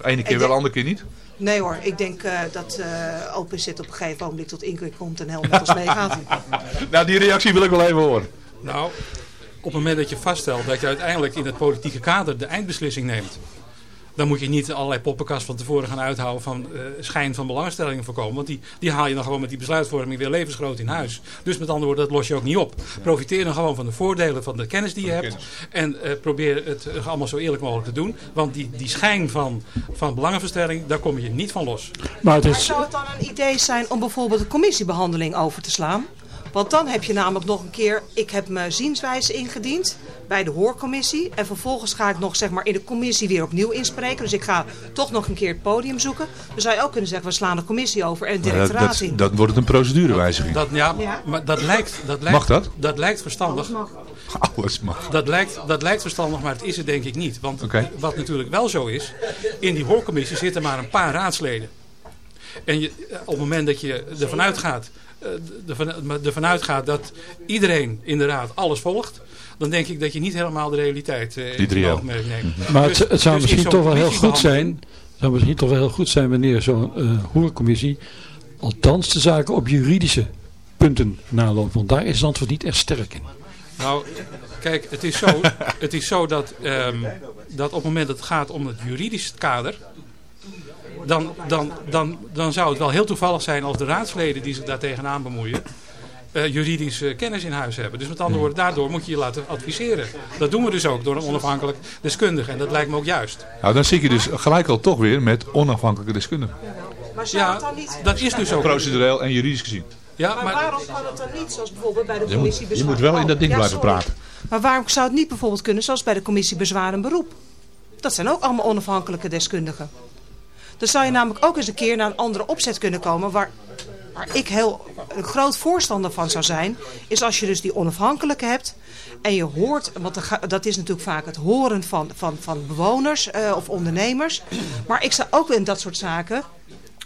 [SPEAKER 6] Ene keer wel, andere keer niet?
[SPEAKER 12] Nee hoor, ik denk eh, dat eh OPZ op een gegeven ogenblik tot inkeer komt en helemaal met ons meegaat.
[SPEAKER 6] Nou, die reactie wil ik wel even horen.
[SPEAKER 13] Nou, op het moment dat je vaststelt dat je uiteindelijk in het politieke kader de eindbeslissing neemt. Dan moet je niet allerlei poppenkast van tevoren gaan uithouden van eh, schijn van belangstelling voorkomen. Want die, die haal je dan gewoon met die besluitvorming weer levensgroot in huis. Dus met andere woorden, dat los je ook niet op. Profiteer dan gewoon van de voordelen van de kennis die je hebt. En eh, probeer het allemaal zo eerlijk mogelijk te doen. Want die, die schijn van, van belangenverstrengeling, daar kom je niet van los.
[SPEAKER 5] Maar het
[SPEAKER 12] Maar
[SPEAKER 5] is,
[SPEAKER 12] zou het dan een idee zijn om bijvoorbeeld de commissiebehandeling over te slaan? Want dan heb je namelijk nog een keer, ik heb mijn zienswijze ingediend bij de hoorcommissie. En vervolgens ga ik nog zeg maar in de commissie weer opnieuw inspreken. Dus ik ga toch nog een keer het podium zoeken. Dan zou je ook kunnen zeggen, we slaan de commissie over en het
[SPEAKER 6] Dat,
[SPEAKER 12] directoraat
[SPEAKER 6] dat,
[SPEAKER 12] in.
[SPEAKER 6] dat wordt het een procedurewijziging.
[SPEAKER 13] Dat, ja,
[SPEAKER 12] Ja.
[SPEAKER 13] maar dat lijkt, dat lijkt,
[SPEAKER 6] Mag dat?
[SPEAKER 13] Dat lijkt verstandig.
[SPEAKER 6] Alles mag.
[SPEAKER 13] Dat lijkt, dat lijkt verstandig, maar het is het denk ik niet. Want wat natuurlijk wel zo is, in die hoorcommissie zitten maar een paar raadsleden. En je, op het moment dat je ervan uitgaat, ervan, ervan uitgaat dat iedereen in de raad alles volgt, dan denk ik dat je niet helemaal de realiteit eh, in het oogmerk neemt.
[SPEAKER 5] maar het,
[SPEAKER 13] Dus-
[SPEAKER 5] het zou
[SPEAKER 13] dus
[SPEAKER 5] misschien toch wel heel goed zijn. Het zou misschien toch wel heel goed zijn wanneer zo'n eh hoorcommissie althans de zaken op juridische punten naloopt. Want daar is Zandvoort niet echt sterk in.
[SPEAKER 13] Nou, kijk, het is zo, het is zo dat, ehm, dat op het moment dat het gaat om het juridisch kader, dan, dan, dan, dan zou het wel heel toevallig zijn als de raadsleden die zich daar tegenaan bemoeien, eh juridische kennis in huis hebben. Dus met andere woorden, daardoor moet je je laten adviseren. Dat doen we dus ook door een onafhankelijk deskundige. En dat lijkt me ook juist.
[SPEAKER 6] Nou, dan zit je dus gelijk al toch weer met onafhankelijke deskundigen.
[SPEAKER 12] Maar zou
[SPEAKER 13] Ja,
[SPEAKER 12] het dan niet...
[SPEAKER 13] dat is dus ook...
[SPEAKER 6] Procedureel en juridisch gezien.
[SPEAKER 13] Ja,
[SPEAKER 12] Maar,
[SPEAKER 13] maar
[SPEAKER 12] waarom kan het dan niet, zoals bijvoorbeeld bij de
[SPEAKER 6] Je
[SPEAKER 12] commissie
[SPEAKER 6] moet, je moet wel in dat ding
[SPEAKER 12] Oh, ja,
[SPEAKER 6] blijven
[SPEAKER 12] sorry.
[SPEAKER 6] praten.
[SPEAKER 12] Maar waarom zou het niet bijvoorbeeld kunnen, zoals bij de commissie bezwaar en beroep? Dat zijn ook allemaal onafhankelijke deskundigen. Dan zou je namelijk ook eens een keer naar een andere opzet kunnen komen... waar, ik heel een groot voorstander van zou zijn... is als je dus die onafhankelijke hebt... en je hoort, want dat is natuurlijk vaak het horen van, van, van bewoners eh, of ondernemers... maar ik zou ook in dat soort zaken...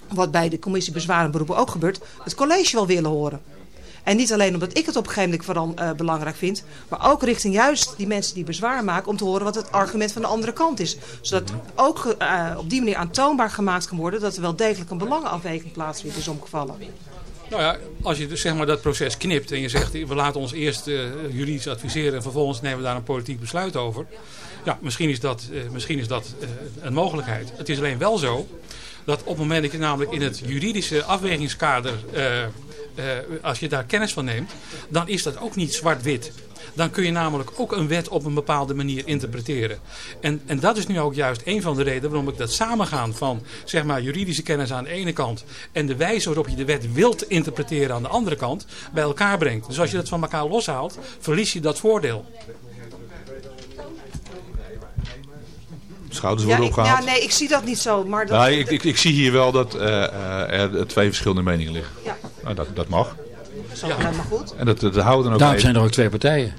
[SPEAKER 12] wat bij de commissie bezwaar en beroepen ook gebeurt... het college wel willen horen. En niet alleen omdat ik het op een gegeven moment eh, belangrijk vind, maar ook richting juist die mensen die bezwaar maken om te horen wat het argument van de andere kant is. Zodat ook eh, op die manier aantoonbaar gemaakt kan worden dat er wel degelijk een belangenafweging plaatsvindt is omgevallen.
[SPEAKER 13] Nou ja, als je dus zeg maar dat proces knipt en je zegt we laten ons eerst eh, juridisch adviseren en vervolgens nemen we daar een politiek besluit over. Ja, misschien is dat, misschien is dat een mogelijkheid. Het is alleen wel zo dat op het moment dat je namelijk in het juridische afwegingskader, eh, als je daar kennis van neemt, dan is dat ook niet zwart-wit. Dan kun je namelijk ook een wet op een bepaalde manier interpreteren. En, en dat is nu ook juist een van de redenen waarom ik dat samengaan van zeg maar, juridische kennis aan de ene kant en de wijze waarop je de wet wilt interpreteren aan de andere kant bij elkaar brengt. Dus als je dat van elkaar loshaalt, verlies je dat voordeel.
[SPEAKER 6] Schouders
[SPEAKER 12] Ja,
[SPEAKER 6] worden
[SPEAKER 12] ja,
[SPEAKER 6] opgehaald.
[SPEAKER 12] nee, ik zie dat niet zo. Maar dat,
[SPEAKER 6] Nou, ik, ik, ik zie hier wel dat eh, eh, er twee verschillende meningen liggen.
[SPEAKER 12] Ja.
[SPEAKER 6] Nou, dat, dat mag.
[SPEAKER 12] dat is ook helemaal goed.
[SPEAKER 6] En dat, dat houden ook
[SPEAKER 5] Daarom zijn er ook twee partijen.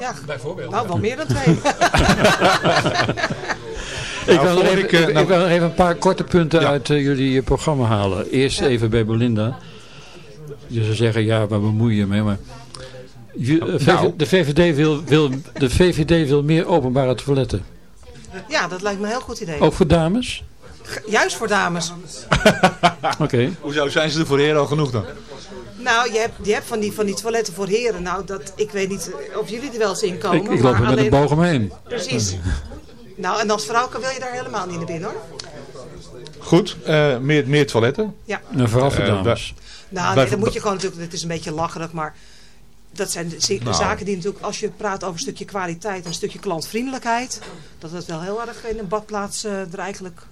[SPEAKER 12] Ja,
[SPEAKER 13] Bijvoorbeeld.
[SPEAKER 12] nou wel meer dan twee.
[SPEAKER 5] Ik
[SPEAKER 6] Nou,
[SPEAKER 5] wil, even,
[SPEAKER 6] ik, eh,
[SPEAKER 5] ik,
[SPEAKER 6] nou-
[SPEAKER 5] wil even een paar korte punten
[SPEAKER 6] Ja.
[SPEAKER 5] uit eh, jullie eh, programma halen. Eerst even bij Belinda. Je zou zeggen, ja, waar bemoei je mee? Maar je, VV
[SPEAKER 6] Nou.
[SPEAKER 5] de, VVD wil, wil, de VVD wil meer openbare toiletten.
[SPEAKER 12] Ja, dat lijkt me een heel goed idee.
[SPEAKER 5] Ook voor dames?
[SPEAKER 12] Juist voor dames.
[SPEAKER 5] Oké.
[SPEAKER 6] Hoezo zijn ze er voor heren al genoeg dan?
[SPEAKER 12] Nou, je hebt, je hebt van, die, van die toiletten voor heren. Nou, dat, ik weet niet of jullie er wel eens in komen.
[SPEAKER 5] Ik, ik loop er met een boog omheen.
[SPEAKER 12] Precies. Nou, en als vrouw wil je daar helemaal niet naar binnen hoor.
[SPEAKER 6] Goed, eh, meer, meer toiletten.
[SPEAKER 12] Ja.
[SPEAKER 5] Nou, vooral voor dames.
[SPEAKER 12] Nou, nee, dan moet je gewoon natuurlijk, het is een beetje lacherig, maar dat zijn de
[SPEAKER 6] Nou.
[SPEAKER 12] zaken die natuurlijk, als je praat over een stukje kwaliteit en een stukje klantvriendelijkheid, dat het wel heel erg in een badplaats eh, er eigenlijk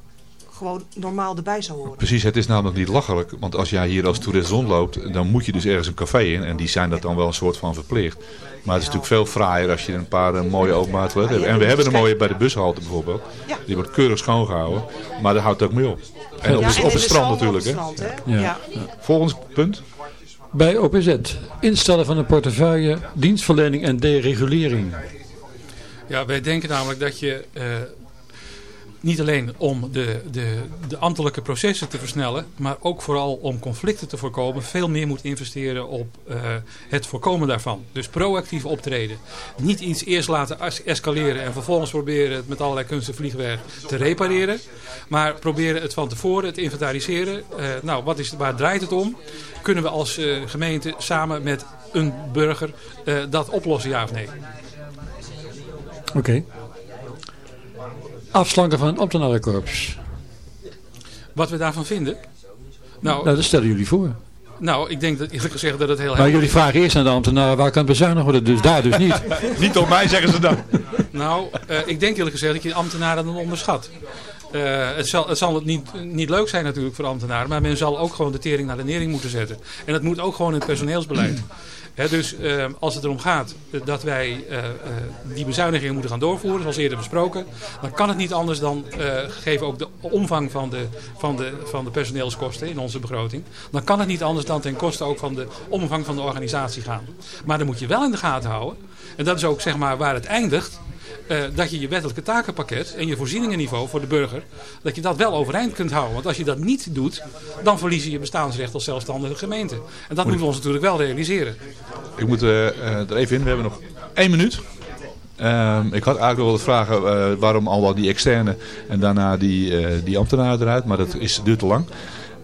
[SPEAKER 12] gewoon normaal erbij zou horen.
[SPEAKER 6] Precies, het is namelijk niet lachelijk. Want als jij hier als toerist rondloopt, dan moet je dus ergens een café in. En die zijn dat dan wel een soort van verplicht. Maar het is natuurlijk veel fraaier als je een paar eh, mooie openbare toiletten hebt. En we hebben een mooie bij de bushalte bijvoorbeeld. Die wordt keurig schoongehouden. Maar daar houdt het ook mee op. En op,
[SPEAKER 12] Ja,
[SPEAKER 6] het-
[SPEAKER 12] en
[SPEAKER 6] op het strand natuurlijk. Hè?
[SPEAKER 5] Ja.
[SPEAKER 6] Volgend punt.
[SPEAKER 5] Bij OPZ. Instellen van een portefeuille, dienstverlening en deregulering.
[SPEAKER 13] Ja, wij denken namelijk dat je eh, niet alleen om de, de, de ambtelijke processen te versnellen, maar ook vooral om conflicten te voorkomen, veel meer moet investeren op eh, het voorkomen daarvan. Dus proactief optreden. Niet iets eerst laten es- escaleren en vervolgens proberen het met allerlei kunsten vliegwerk te repareren. Maar proberen het van tevoren te inventariseren. Eh, nou, wat is, waar draait het om? Kunnen we als eh, gemeente samen met een burger dat oplossen, ja of nee?
[SPEAKER 5] Oké. Afslanken van het ambtenarenkorps.
[SPEAKER 13] Wat we daarvan vinden? Nou,
[SPEAKER 5] Nou, dat stellen jullie voor.
[SPEAKER 13] nou ik denk dat eerlijk gezegd dat het heel
[SPEAKER 5] Maar jullie vragen eerst aan de ambtenaren waar kan het bezuinigd worden. Dus daar dus niet.
[SPEAKER 6] Niet op mij, zeggen ze dan.
[SPEAKER 13] Nou, eh, ik denk eerlijk gezegd dat je de ambtenaren dan onderschat. Eh, het zal, het zal het niet, niet leuk zijn natuurlijk voor ambtenaren, maar men zal ook gewoon de tering naar de nering moeten zetten. En dat moet ook gewoon in het personeelsbeleid. Dus eh, als het erom gaat eh, dat wij eh, eh, die bezuinigingen moeten gaan doorvoeren, zoals eerder besproken, dan kan het niet anders dan, gegeven ook de omvang van de, van, de, van de personeelskosten in onze begroting, dan kan het niet anders dan ten koste ook van de omvang van de organisatie gaan. Maar dan moet je wel in de gaten houden, en dat is ook zeg maar waar het eindigt, eh, dat je je wettelijke takenpakket en je voorzieningenniveau voor de burger, dat je dat wel overeind kunt houden. Want als je dat niet doet, dan verlies je je bestaansrecht als zelfstandige gemeente. En dat moeten we ons natuurlijk wel realiseren.
[SPEAKER 6] Ik moet eh, eh, er even in. We hebben nog één minuut. Ehm, ik had eigenlijk wel willen vragen eh, waarom al wel die externe en daarna die, eh, die ambtenaren eruit. Maar dat is, duurt te lang.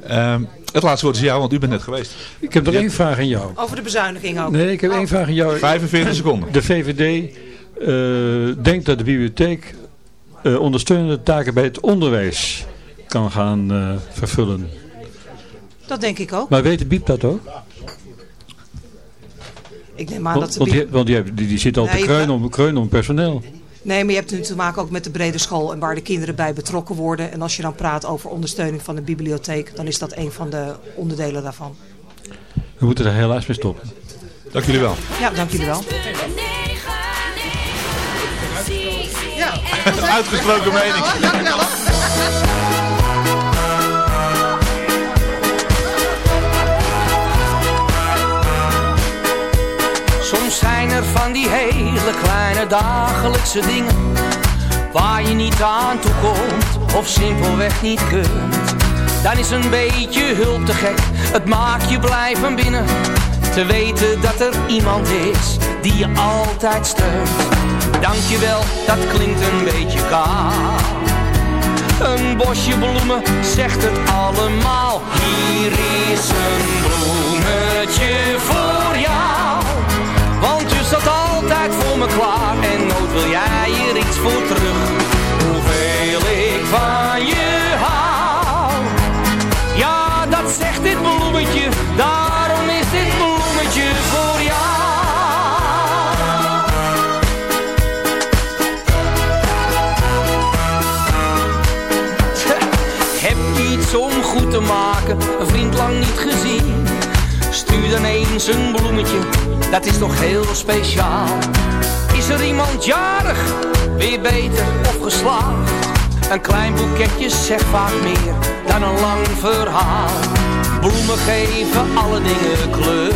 [SPEAKER 6] Ehm, het laatste woord is jou, want u bent net geweest.
[SPEAKER 5] Ik heb nog één vraag aan jou.
[SPEAKER 12] Over de bezuiniging ook.
[SPEAKER 5] Nee, ik heb één vraag aan jou.
[SPEAKER 6] 45 seconden.
[SPEAKER 5] De VVD denkt dat de bibliotheek eh, ondersteunende taken bij het onderwijs kan gaan eh, vervullen.
[SPEAKER 12] Dat denk ik ook.
[SPEAKER 5] Maar weet de Biep dat ook?
[SPEAKER 12] Ik neem aan dat
[SPEAKER 5] Want,
[SPEAKER 12] de
[SPEAKER 5] want, die, want die, hebben- die, die zit al te kreunen om, kreunen om personeel.
[SPEAKER 12] Nee, maar je hebt het nu te maken ook met de brede school en waar de kinderen bij betrokken worden. En als je dan praat over ondersteuning van de bibliotheek, dan is dat een van de onderdelen daarvan.
[SPEAKER 5] We moeten er helaas mee stoppen.
[SPEAKER 6] Dank jullie wel.
[SPEAKER 12] Ja, dank jullie wel.
[SPEAKER 6] Uitgesproken mening.
[SPEAKER 10] Soms zijn er van die hele kleine dagelijkse dingen Waar je niet aan toe komt of simpelweg niet kunt. Dan is een beetje hulp te gek, het maakt je blij van binnen. Te weten dat er iemand is die je altijd steunt Dankjewel, dat klinkt een beetje kaal een bosje bloemen zegt het allemaal. Hier is een bloemetje voor jou. Want je staat altijd voor me klaar. En nooit wil jij er iets voor terug. Vriend lang niet gezien. Stuur dan eens een bloemetje, dat is toch heel speciaal. Is er iemand jarig, weer beter of geslaagd? Een klein boeketje zegt vaak meer dan een lang verhaal. Bloemen geven alle dingen kleur.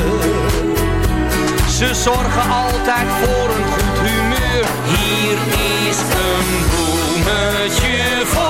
[SPEAKER 10] Ze zorgen altijd voor een goed humeur. Hier is een bloemetje voor